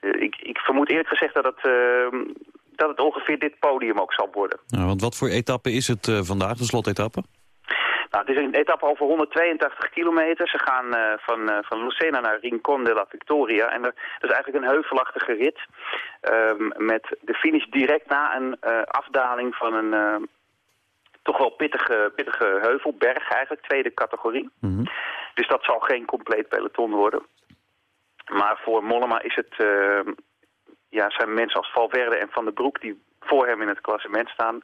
Ik, ik vermoed eerlijk gezegd dat het, eh, dat het ongeveer dit podium ook zal worden. Nou, want wat voor etappe is het eh, vandaag, de slotetappe? Nou, het is een etappe over 182 kilometer. Ze gaan eh, van, eh, van Lucena naar Rincon de la Victoria. En er, dat is eigenlijk een heuvelachtige rit. ehm, met de finish direct na een afdaling van een toch wel pittige, pittige heuvelberg eigenlijk. Tweede categorie. Dus dat zal geen compleet peloton worden. Maar voor Mollema is het... ja, zijn mensen als Valverde en Van der Broek... die voor hem in het klassement staan...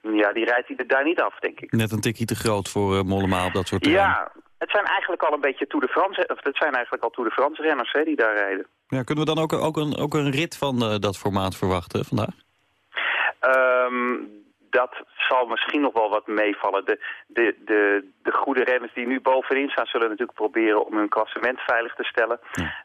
ja, die rijdt hij er daar niet af, denk ik. Net een tikje te groot voor eh, Mollema op dat soort terrein. Ja, het zijn eigenlijk al een beetje Tour de France... of het zijn eigenlijk al Tour de France renners hè, die daar rijden. Ja, kunnen we dan ook, ook, een, ook een rit van eh, dat formaat verwachten vandaag? Ehm, dat zal misschien nog wel wat meevallen. De, de, de, de goede renners die nu bovenin staan... zullen natuurlijk proberen om hun klassement veilig te stellen.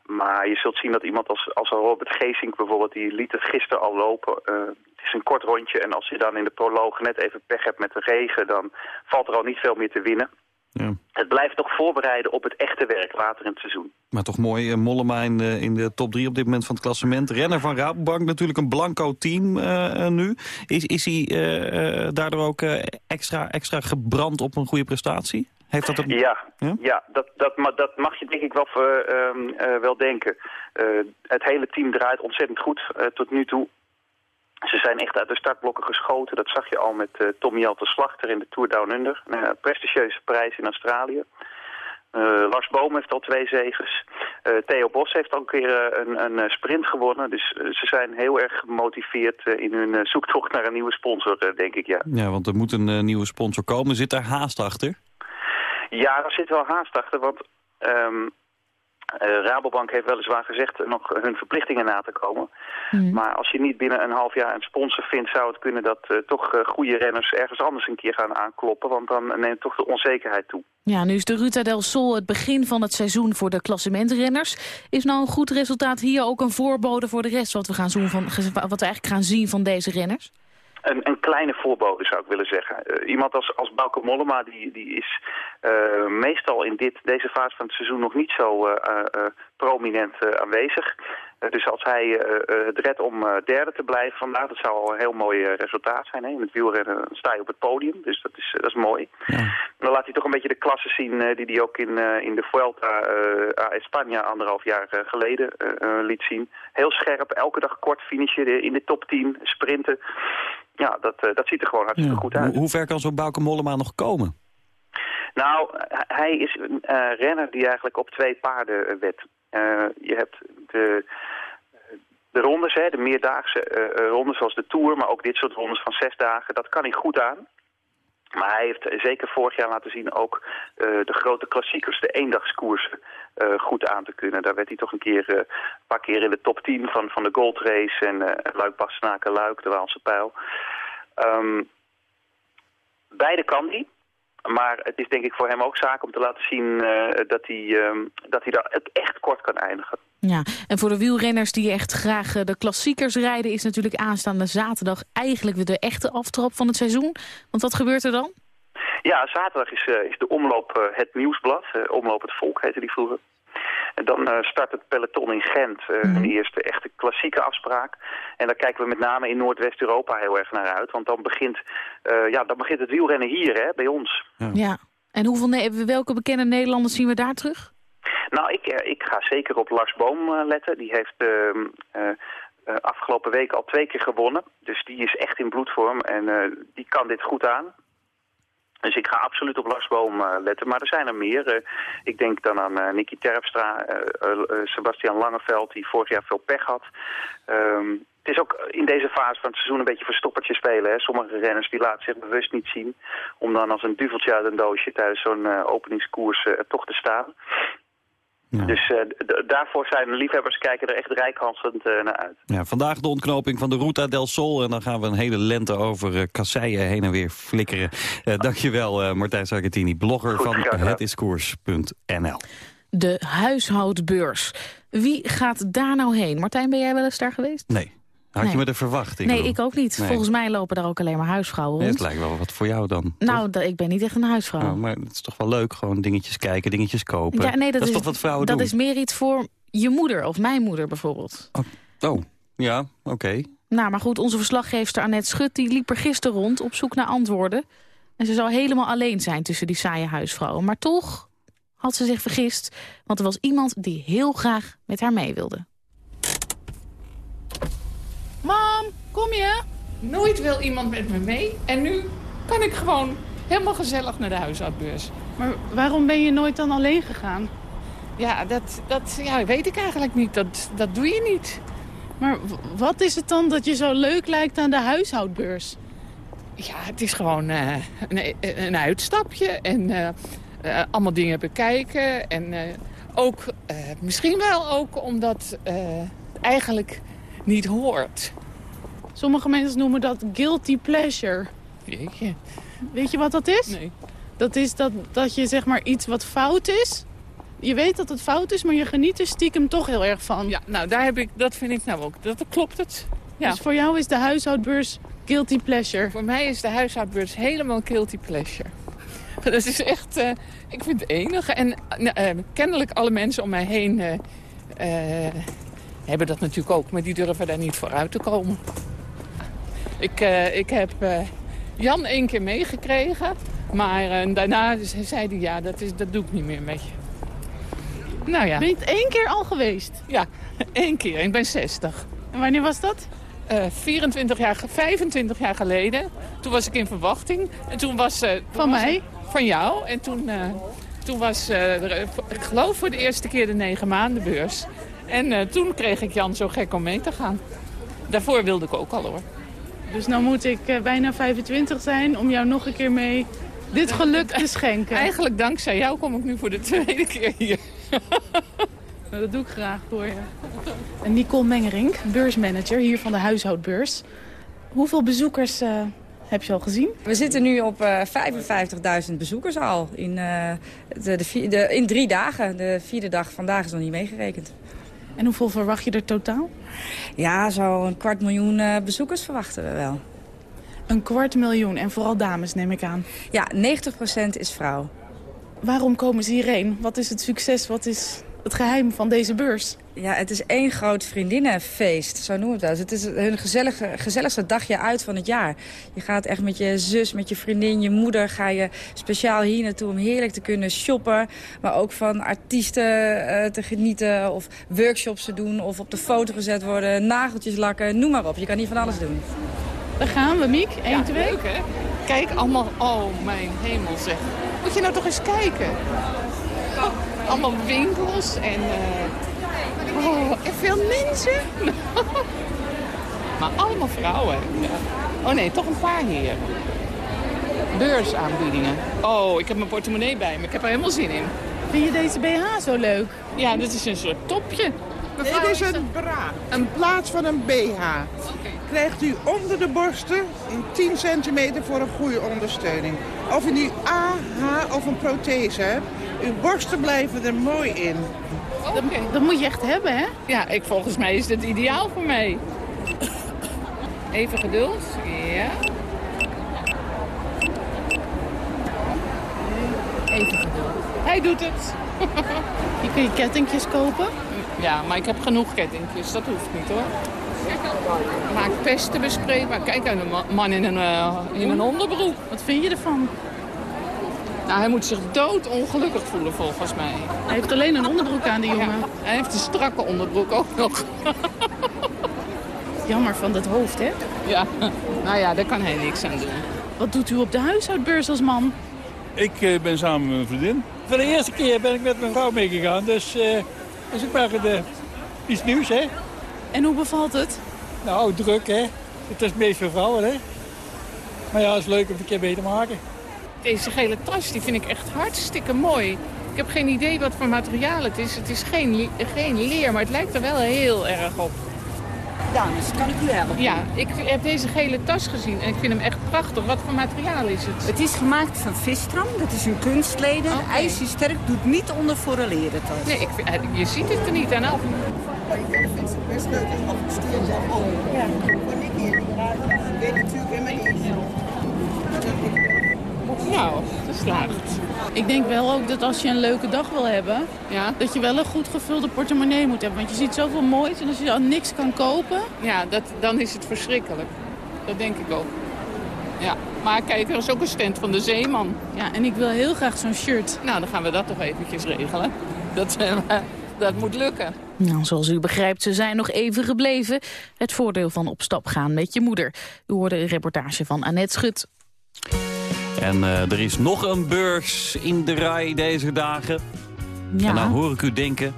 Maar je zult zien dat iemand als, als Robert Geesink bijvoorbeeld... die liet het gisteren al lopen. Eh, het is een kort rondje en als je dan in de proloog net even pech hebt met de regen... dan valt er al niet veel meer te winnen. Ja. Het blijft toch voorbereiden op het echte werk later in het seizoen. Maar toch mooi, eh, Mollema in de, in de top 3 op dit moment van het klassement. Renner van Rabobank, natuurlijk een blanco team eh, eh, nu. Is, is hij eh, eh, daardoor ook eh, extra, extra gebrand op een goede prestatie? Heeft dat een... Ja, Ja? ja? dat, dat, ma- dat mag je denk ik wel, eh, ehm, eh, wel denken. Eh, het hele team draait ontzettend goed eh, tot nu toe. Ze zijn echt uit de startblokken geschoten. Dat zag je al met eh Tommy Jelte Slachter in de Tour Down Under. Een eh, prestigieuze prijs in Australië. Eh, Lars Boom heeft al twee zegens. Theo Bos heeft al een keer een, een sprint gewonnen. Dus ze zijn heel erg gemotiveerd in hun zoektocht naar een nieuwe sponsor, denk ik, ja. Ja, want er moet een nieuwe sponsor komen. Zit daar haast achter? Ja, daar zit wel haast achter, want eh, Rabobank heeft weliswaar gezegd nog hun verplichtingen na te komen. Maar als je niet binnen een half jaar een sponsor vindt, zou het kunnen dat eh, toch eh, goede renners ergens anders een keer gaan aankloppen, want dan neemt toch de onzekerheid toe. Ja, nu is de Ruta del Sol het begin van het seizoen voor de klassementrenners. Is nou een goed resultaat hier ook een voorbode voor de rest... wat we, gaan zien van, wat we eigenlijk gaan zien van deze renners? Een, een kleine voorbode zou ik willen zeggen. Eh, iemand als, als Bauke Mollema die, die is eh, meestal in dit, deze fase van het seizoen nog niet zo eh, prominent aanwezig. Eh, dus als hij eh, eh, het redt om derde te blijven vandaag, dat zou al een heel mooi resultaat zijn. Hè? In het wielrennen sta je op het podium, dus dat is, dat is mooi. Dan laat hij toch een beetje de klasse zien die hij ook in, in de Vuelta a España anderhalf jaar geleden liet zien. Heel scherp, elke dag kort finishen in de top 10, sprinten. Ja, dat, dat ziet er gewoon hartstikke goed uit. Hoe, hoe ver kan zo'n Bauke Mollema nog komen? Nou, hij is een renner die eigenlijk op twee paarden eh, wet. Eh, je hebt de, de rondes, hè, de meerdaagse eh, eh, rondes zoals de Tour, maar ook dit soort rondes van zes dagen, dat kan hij goed aan. Maar hij heeft zeker vorig jaar laten zien ook de grote klassiekers, de eendagskoersen, goed aan te kunnen. Daar werd hij toch een keer, paar keer in de top 10 van, van de Gold Race en Luik Bastenaken Luik, de Waalse Pijl. Ehm, beide kan hij. Maar het is denk ik voor hem ook zaak om te laten zien eh, dat, hij, ehm, dat hij daar echt kort kan eindigen. Ja, en voor de wielrenners die echt graag eh, de klassiekers rijden... is natuurlijk aanstaande zaterdag eigenlijk weer de echte aftrap van het seizoen. Want wat gebeurt er dan? Ja, zaterdag is, eh, is de omloop het nieuwsblad. omloop het volk heette die vroeger. En dan eh, start het peloton in Gent, eh, Mhm. een eerste echte klassieke afspraak. En daar kijken we met name in Noordwest-Europa heel erg naar uit. Want dan begint, eh, ja, dan begint het wielrennen hier, hè, bij ons. Ja. En hoeveel, ne- welke bekende Nederlanders zien we daar terug? Nou, ik, ik ga zeker op Lars Boom eh, letten. Die heeft ehm, eh, eh, afgelopen week al twee keer gewonnen. Dus die is echt in bloedvorm en eh, die kan dit goed aan. Dus ik ga absoluut op Lars Boom eh, letten. Maar er zijn er meer. Eh, ik denk dan aan eh Nicky Terpstra, Sebastian Langeveld, die vorig jaar veel pech had. Ehm, het is ook in deze fase van het seizoen een beetje verstoppertje spelen. Hè. Sommige renners die laten zich bewust niet zien. Om dan als een duveltje uit een doosje tijdens zo'n openingskoers toch te staan. Dus eh, daarvoor zijn de liefhebbers kijken er echt rijkhalsend eh, naar uit. Ja, vandaag de ontknoping van de Ruta del Sol. En dan gaan we een hele lente over eh, kasseien heen en weer flikkeren. Eh, dankjewel eh, Martijn Sargentini, blogger van hetiskoers.nl. De huishoudbeurs. Wie gaat daar nou heen? Martijn, ben jij wel eens daar geweest? Nee, had Nee. je me de verwachting? nee, ik ook niet. Nee. Volgens mij lopen daar ook alleen maar huisvrouwen Nee, rond. het lijkt wel wat voor jou dan. nou, ik ben niet echt een huisvrouw. Nou, maar het is toch wel leuk, gewoon dingetjes kijken, dingetjes kopen. ja, nee, dat, is, toch wat vrouwen dat doen? is meer iets voor je moeder of mijn moeder bijvoorbeeld. Oh, ja, oké. Nou, maar goed, onze verslaggeefster Annette Schut... die liep er gisteren rond op zoek naar antwoorden. En ze zou helemaal alleen zijn tussen die saaie huisvrouwen. Maar toch had ze zich vergist. Want er was iemand die heel graag met haar mee wilde. Mam, kom je? Nooit wil iemand met me mee. En nu kan ik gewoon helemaal gezellig naar de huishoudbeurs. Maar waarom ben je nooit dan alleen gegaan? Ja, dat, dat ja, weet ik eigenlijk niet. Dat, dat doe je niet. Maar wat is het dan dat je zo leuk lijkt aan de huishoudbeurs? Ja, het is gewoon eh, een, een uitstapje. En eh, eh, allemaal dingen bekijken. En eh, ook, eh, misschien wel ook omdat eh, eigenlijk niet hoort. Sommige mensen noemen dat guilty pleasure. Jeetje. Weet je wat dat is? Nee. Dat is dat, dat je zeg maar iets wat fout is. Je weet dat het fout is, maar je geniet er stiekem toch heel erg van. Ja, nou, daar heb ik, dat vind ik nou ook. Dat klopt het. Ja. Dus voor jou is de huishoudbeurs guilty pleasure. Voor mij is de huishoudbeurs helemaal guilty pleasure. Dat is echt, eh, ik vind het enig. En eh, eh, kennelijk alle mensen om mij heen hebben dat natuurlijk ook. Maar die durven daar niet voor uit te komen. Ik, eh, ik heb eh, Jan één keer meegekregen. Maar eh, daarna zei hij, ja, dat, is, dat doe ik niet meer met je. Nou ja. Ben je het één keer al geweest? Ja, één keer. Ik ben 60. En wanneer was dat? Eh, 24 jaar, ge- 25 jaar geleden. Toen was ik in verwachting. En toen was... toen Van was mij? van jou. En toen, toen was, ik geloof voor de eerste keer de negen maandenbeurs. En eh, toen kreeg ik Jan zo gek om mee te gaan. Daarvoor wilde ik ook al hoor. Dus nou moet ik eh, bijna 25 zijn om jou nog een keer mee dit geluk te schenken. Eigenlijk dankzij jou kom ik nu voor de tweede keer hier. Nou, dat doe ik graag voor je. En Nicole Mengerink, beursmanager hier van de huishoudbeurs. Hoeveel bezoekers eh, heb je al gezien? We zitten nu op eh 55.000 bezoekers al in, eh, de, de, vier- de- in drie dagen. De vierde dag vandaag is nog niet meegerekend. En hoeveel verwacht je er totaal? Ja, zo'n kwart miljoen eh, bezoekers verwachten we wel. Een kwart miljoen en vooral dames neem ik aan. Ja, 90% is vrouw. Waarom komen ze hierheen? Wat is het succes? Wat is het geheim van deze beurs? Ja, het is één groot vriendinnenfeest, zo noemen we dat. Het is hun gezellige, gezelligste dagje uit van het jaar. Je gaat echt met je zus, met je vriendin, je moeder... ga je speciaal hier naartoe om heerlijk te kunnen shoppen. Maar ook van artiesten eh, te genieten of workshops te doen... of op de foto gezet worden, nageltjes lakken, noem maar op. Je kan hier van alles doen. Daar gaan we, Miek. 1, Ja, 2. leuk hè? Kijk allemaal, oh mijn hemel zeg. Moet je nou toch eens kijken. Allemaal winkels en, eh, oh, en veel mensen. maar allemaal vrouwen. Ja. Oh nee, toch een paar heren. Beursaanbiedingen. Oh, ik heb mijn portemonnee bij me. Ik heb er helemaal zin in. Vind je deze BH zo leuk? Ja, dit is een soort topje. Dit is een bra. In plaats van een BH. Krijgt u onder de borsten een 10 centimeter voor een goede ondersteuning. Of u nu A, H of een prothese hebt. Uw borsten blijven er mooi in. Oké. Dat moet je echt hebben, hè? Ja, ik, volgens mij is dit ideaal voor mij. Even geduld. Ja. Hij doet het. Je kun je kettingjes kopen. Ja, maar ik heb genoeg kettingjes. Dat hoeft niet hoor. Maak pesten bespreekbaar. Kijk, een ma- man in een, eh, in een onderbroek. Wat vind je ervan? Nou, hij moet zich dood ongelukkig voelen volgens mij. Hij heeft alleen een onderbroek aan, die jongen. Ja, hij heeft een strakke onderbroek ook nog. Jammer van dat hoofd, hè? Ja, nou ja, daar kan hij niks aan doen. Wat doet u op de huishoudbeurs als man? Ik eh, ben samen met mijn vriendin. Voor de eerste keer ben ik met mijn vrouw meegegaan, dus eh is ook maar eh, iets nieuws, hè? En hoe bevalt het? Nou, druk, hè? Het is meest voor vrouwen, hè? Maar ja, het is leuk om het een keer mee te maken. Deze gele tas die vind ik echt hartstikke mooi. Ik heb geen idee wat voor materiaal het is. Het is geen, geen leer, maar het lijkt er wel heel erg op. Dames, kan ik u helpen? Ja, ik heb deze gele tas gezien en ik vind hem echt prachtig. Wat voor materiaal is het? Het is gemaakt van visstram, dat is een kunstleder. Oké. IJzersterk, doet niet onder voor een leren tas. Nee, ik, vind- eh, je ziet het er niet aan af. Ja, voor Nicky in die eruit gaan. Ik weet natuurlijk helemaal niet. Nou, geslaagd. Ik denk wel ook dat als je een leuke dag wil hebben... Ja? dat je wel een goed gevulde portemonnee moet hebben. Want je ziet zoveel moois en als je dan niks kan kopen... Ja, dat, dan is het verschrikkelijk. Dat denk ik ook. Ja, maar kijk, er is ook een stand van de Zeeman. Ja, en ik wil heel graag zo'n shirt. Nou, dan gaan we dat toch eventjes regelen. Dat, eh, dat moet lukken. Nou, zoals u begrijpt, ze zijn nog even gebleven. Het voordeel van op stap gaan met je moeder. U hoorde een reportage van Annette Schut. En eh, er is nog een beurs in de rij deze dagen. Ja. En nou hoor ik u denken,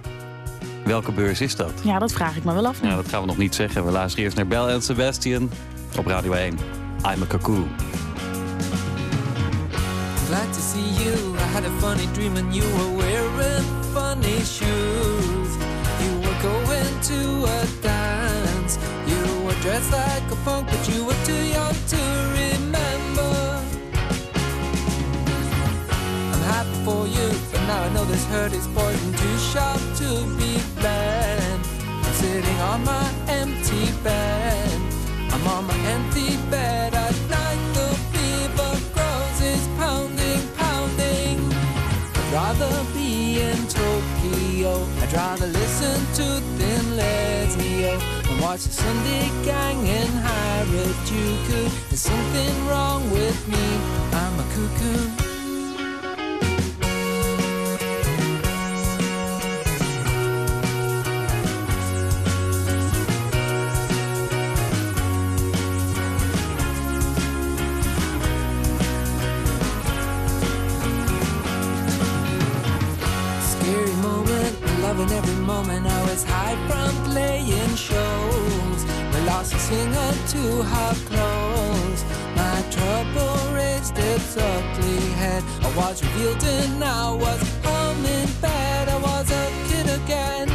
welke beurs is dat? Ja, dat vraag ik me wel af. nu. Nou, dat gaan we nog niet zeggen. We luisteren eerst naar Bel en Sebastian op Radio 1. I'm a Cuckoo. Glad to see you. I had a funny dream and you were wearing funny shoes. You were going to a dance. You were dressed like a punk, but you were too young to remember. I'm for you, but now I know this hurt is poison too sharp to be. I'm sitting on my empty bed. I'm on my empty bed at night. The fever grows, it's pounding, pounding. I'd rather be in Tokyo. I'd rather listen to Thin Lizzy and watch the Sunday Gang in Harajuku. There's something wrong with me. I'm a cuckoo. Her clothes. My trouble raised its ugly head. I was revealed and I was home in bed. I was a kid again.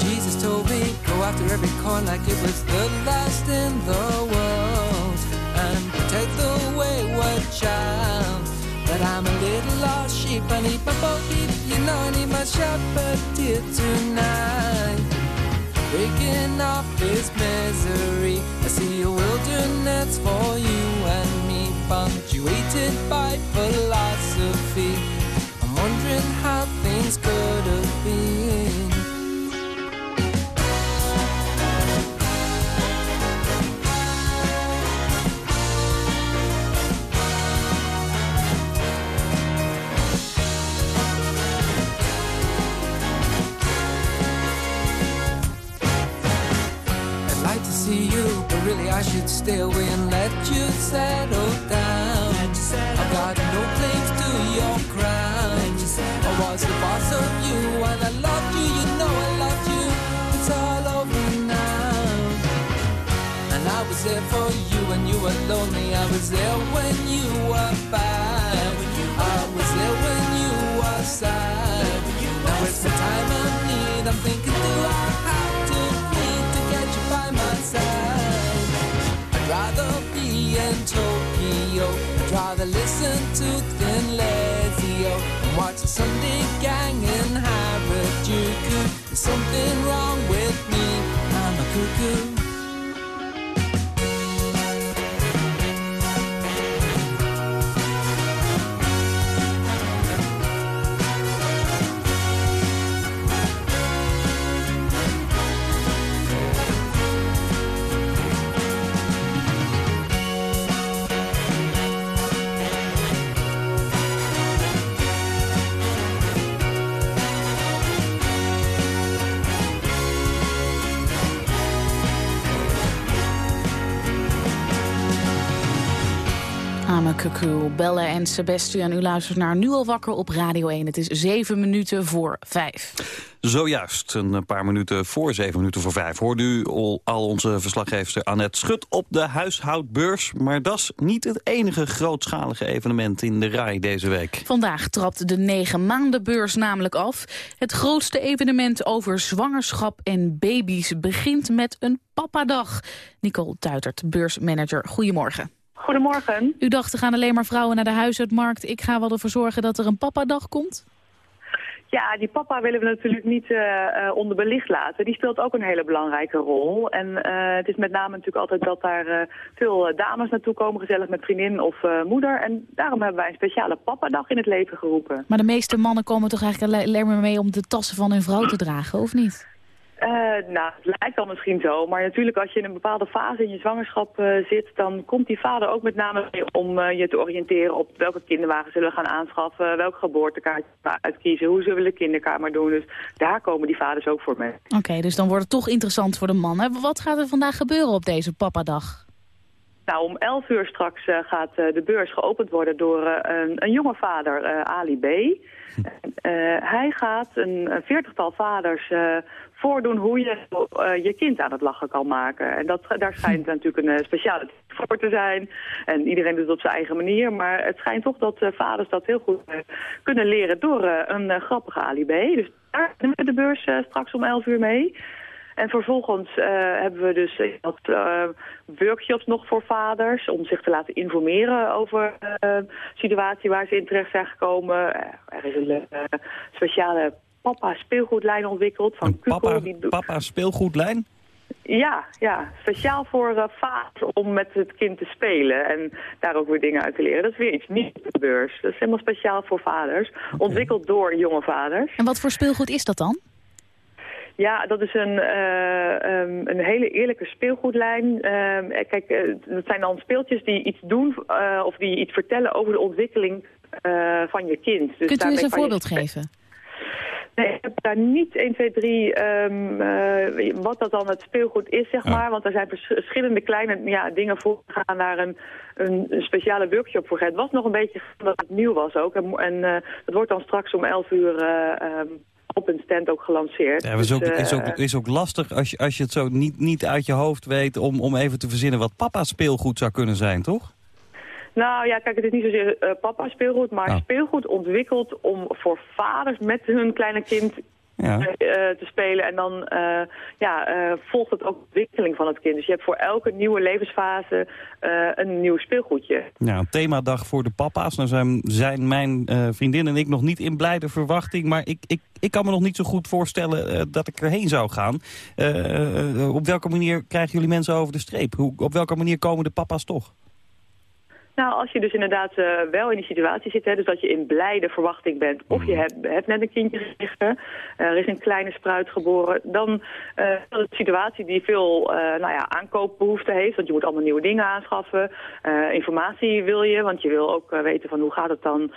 Jesus told me, go after every coin like it was the last in the world. And protect the wayward child. But I'm a little lost sheep, I need my bo you know I need my shepherd dear tonight. Breaking off this misery, I see a wilderness for you and me, punctuated by philosophy. I'm wondering how things could have been. Really I should stay away and let you settle down. I've got no claims to your crown. I was the boss of you, and I loved you. You know I loved you. It's all over now. And I was there for you when you were lonely. I was there when you were bad. I was there when you were sad. Now it's the time I need. I'm thinking, do I rather be in Tokyo. I'd rather listen to Thin Lizzy-O and watch the Sunday Gang in Harajuku. There's something wrong with me. I'm a cuckoo. Cuckoo, Belle en Sebastian. U luistert naar Nu al wakker op Radio 1. Het is zeven minuten voor vijf. Zojuist, een paar minuten voor zeven minuten voor vijf... hoorde u al, al onze verslaggever Annette Schut op de huishoudbeurs. Maar dat is niet het enige grootschalige evenement in de RAI deze week. Vandaag trapt de negen maandenbeurs namelijk af. Het grootste evenement over zwangerschap en baby's begint met een papadag. Nicole Tuitert, beursmanager. Goedemorgen. Goedemorgen. U dacht, er gaan alleen maar vrouwen naar de huishoudmarkt. Ik ga wel ervoor zorgen dat er een papadag komt? Ja, die papa willen we natuurlijk niet uh, onderbelicht laten. Die speelt ook een hele belangrijke rol. En uh, het is met name natuurlijk altijd dat daar uh, veel dames naartoe komen, gezellig met vriendin of moeder. En daarom hebben wij een speciale papadag in het leven geroepen. Maar de meeste mannen komen toch eigenlijk alleen maar mee om de tassen van hun vrouw te dragen, of niet? Uh, nou, het lijkt dan misschien zo. Maar natuurlijk als je in een bepaalde fase in je zwangerschap uh, zit... dan komt die vader ook met name mee om uh, je te oriënteren... op welke kinderwagen zullen we gaan aanschaffen... welk geboortekaart uitkiezen, hoe zullen we de kinderkamer doen. Dus daar komen die vaders ook voor mee. Oké, okay, dus dan wordt het toch interessant voor de man. Wat gaat er vandaag gebeuren op deze papadag? Nou, om 11 uur straks gaat de beurs geopend worden door een, een jonge vader, Ali B. hij gaat een, een veertigtal vaders voordoen hoe je uh, je kind aan het lachen kan maken. En dat, daar schijnt natuurlijk een uh, speciale voor te zijn. En iedereen doet het op zijn eigen manier. Maar het schijnt toch dat uh, vaders dat heel goed kunnen leren door een grappige alibi. Dus daar doen we de beurs straks om 11 uur mee. En vervolgens hebben we dus wat workshops nog voor vaders... om zich te laten informeren over de situatie waar ze in terecht zijn gekomen. er is een speciale papa speelgoedlijn ontwikkeld. Van papa, die... papa speelgoedlijn? Ja, ja, speciaal voor uh, vaders om met het kind te spelen en daar ook weer dingen uit te leren. Dat is weer iets nieuws op de beurs. Dat is helemaal speciaal voor vaders, ontwikkeld door jonge vaders. En wat voor speelgoed is dat dan? Ja, dat is een, uh, um, een hele eerlijke speelgoedlijn. Uh, kijk, uh, dat zijn dan speeltjes die iets doen of die iets vertellen over de ontwikkeling van je kind. Dus Kunt u eens een voorbeeld geven? Nee, ik heb daar niet 1, 2, 3 um, uh, wat dat dan het speelgoed is, zeg maar. Want er zijn verschillende kleine ja, dingen voor gaan naar een, een, speciale workshop voor. Het was nog een beetje dat het nieuw was ook. En, en uh, dat wordt dan straks om 11 uur uh, um, op een stand ook gelanceerd. Ja, is, ook, dus, is, ook, is ook lastig als je, als je het zo niet, niet uit je hoofd weet... Om, om even te verzinnen wat papa speelgoed zou kunnen zijn, toch? Nou ja, kijk, het is niet zozeer uh, papa speelgoed, maar Ah. speelgoed ontwikkeld om voor vaders met hun kleine kind Ja. uh, te spelen. En dan uh, ja, volgt het ook de ontwikkeling van het kind. Dus je hebt voor elke nieuwe levensfase een nieuw speelgoedje. Ja, een themadag voor de papa's. Nou zijn, zijn mijn vriendin en ik nog niet in blijde verwachting. Maar ik, ik, ik kan me nog niet zo goed voorstellen dat ik erheen zou gaan. Op welke manier krijgen jullie mensen over de streep? Hoe, op welke manier komen de papa's toch? Nou, als je dus inderdaad uh, wel in die situatie zit, hè, dus dat je in blijde verwachting bent, of je hebt, hebt net een kindje gekregen, uh, er is een kleine spruit geboren, dan uh, is dat een situatie die veel nou ja, aankoopbehoefte heeft, want je moet allemaal nieuwe dingen aanschaffen. informatie wil je, want je wil ook weten van hoe gaat het dan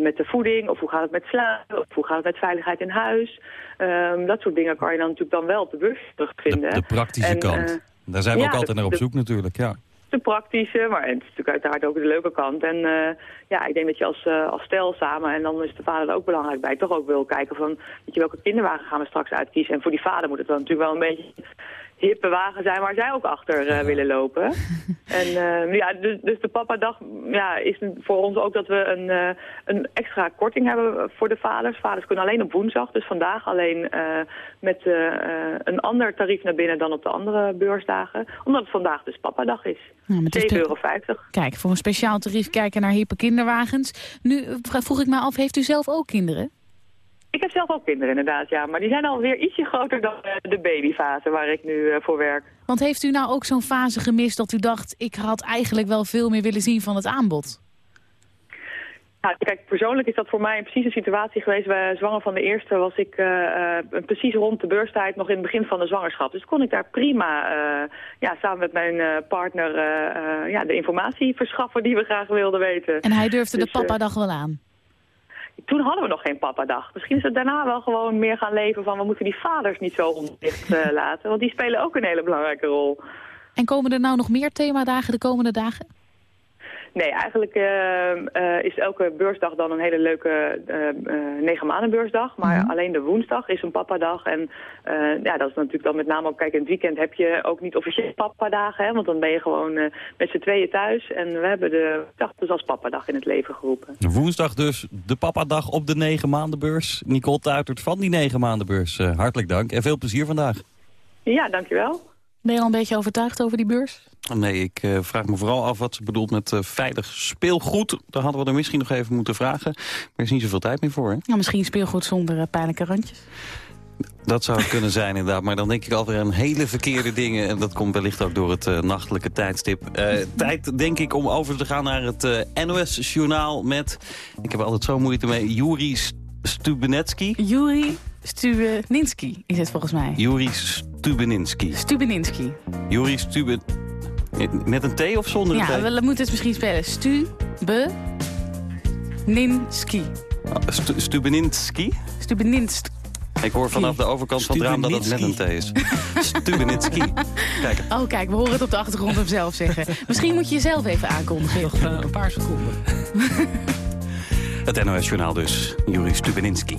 met de voeding, of hoe gaat het met slapen, of hoe gaat het met veiligheid in huis. Um, dat soort dingen kan je dan natuurlijk dan wel op de beurs terugvinden. De, de praktische en, kant. Daar zijn we ja, ook altijd de, naar op zoek natuurlijk, ja de praktische, maar het is natuurlijk uiteraard ook de leuke kant. En uh, ja, ik denk dat je als, uh, als stel samen, en dan is de vader er ook belangrijk bij, toch ook wil kijken van, weet je, welke kinderwagen gaan we straks uitkiezen. En voor die vader moet het dan natuurlijk wel een beetje hippe wagen zijn waar zij ook achter uh, willen lopen. en uh, ja, dus, dus de papadag ja, is voor ons ook dat we een, uh, een extra korting hebben voor de vaders. Vaders kunnen alleen op woensdag, dus vandaag alleen met een ander tarief naar binnen dan op de andere beursdagen. Omdat het vandaag dus papadag is. Ja, 7,50 euro. Kijk, voor een speciaal tarief kijken naar hippe kinderwagens. Nu vroeg ik me af, heeft u zelf ook kinderen? Ik heb zelf ook kinderen inderdaad, ja. Maar die zijn alweer ietsje groter dan de babyfase waar ik nu uh, voor werk. Want heeft u nou ook zo'n fase gemist dat u dacht... ik had eigenlijk wel veel meer willen zien van het aanbod? Ja, kijk, persoonlijk is dat voor mij een precieze situatie geweest. Bij zwanger van de eerste was ik uh, uh, precies rond de beurstijd nog in het begin van de zwangerschap. Dus kon ik daar prima uh, ja, samen met mijn partner ja, de informatie verschaffen die we graag wilden weten. En hij durfde dus, de papadag wel aan? Toen hadden we nog geen papadag. Misschien is het daarna wel gewoon meer gaan leven van... we moeten die vaders niet zo ondicht uh, laten. Want die spelen ook een hele belangrijke rol. En komen er nou nog meer themadagen de komende dagen? Nee, eigenlijk eh, eh, is elke beursdag dan een hele leuke eh, eh, negen maanden beursdag. Maar Mhm. alleen de woensdag is een papadag. En eh, ja, dat is natuurlijk dan met name ook... Kijk, in het weekend heb je ook niet officieel papadagen. Hè, want dan ben je gewoon eh, met z'n tweeën thuis. En we hebben de dag dus als papadag in het leven geroepen. Woensdag dus de papadag op de negen maandenbeurs. Nicole Tuitert van die negen maandenbeurs. Eh, hartelijk dank en veel plezier vandaag. Ja, dankjewel. Ben je al een beetje overtuigd over die beurs? Nee, ik eh, vraag me vooral af wat ze bedoelt met eh, veilig speelgoed. Daar hadden we er misschien nog even moeten vragen. Maar er is niet zoveel tijd meer voor, hè? Nou, misschien speelgoed zonder eh, pijnlijke randjes. Dat zou het kunnen zijn inderdaad. Maar dan denk ik alweer aan hele verkeerde dingen. En dat komt wellicht ook door het nachtelijke tijdstip. Tijd denk ik om over te gaan naar het eh, NOS-journaal met... Ik heb altijd zo moeite mee. Juri Stubenetski. Juri Stubeninski is het volgens mij. Juri Stubeninski. Stubeninski. Juri Stuben... Met een T of zonder een T? Ja, we moeten het misschien spellen. Stubeninski. Stu Stubeninski? Stubeninski. Ik hoor vanaf de overkant van het raam dat het met een T is. Stubenitski. Kijk. Oh, kijk, we horen het op de achtergrond hem zelf zeggen. Misschien moet je jezelf even aankondigen. Nog een paar seconden. Het NOS-journaal dus. Juri Stubeninski.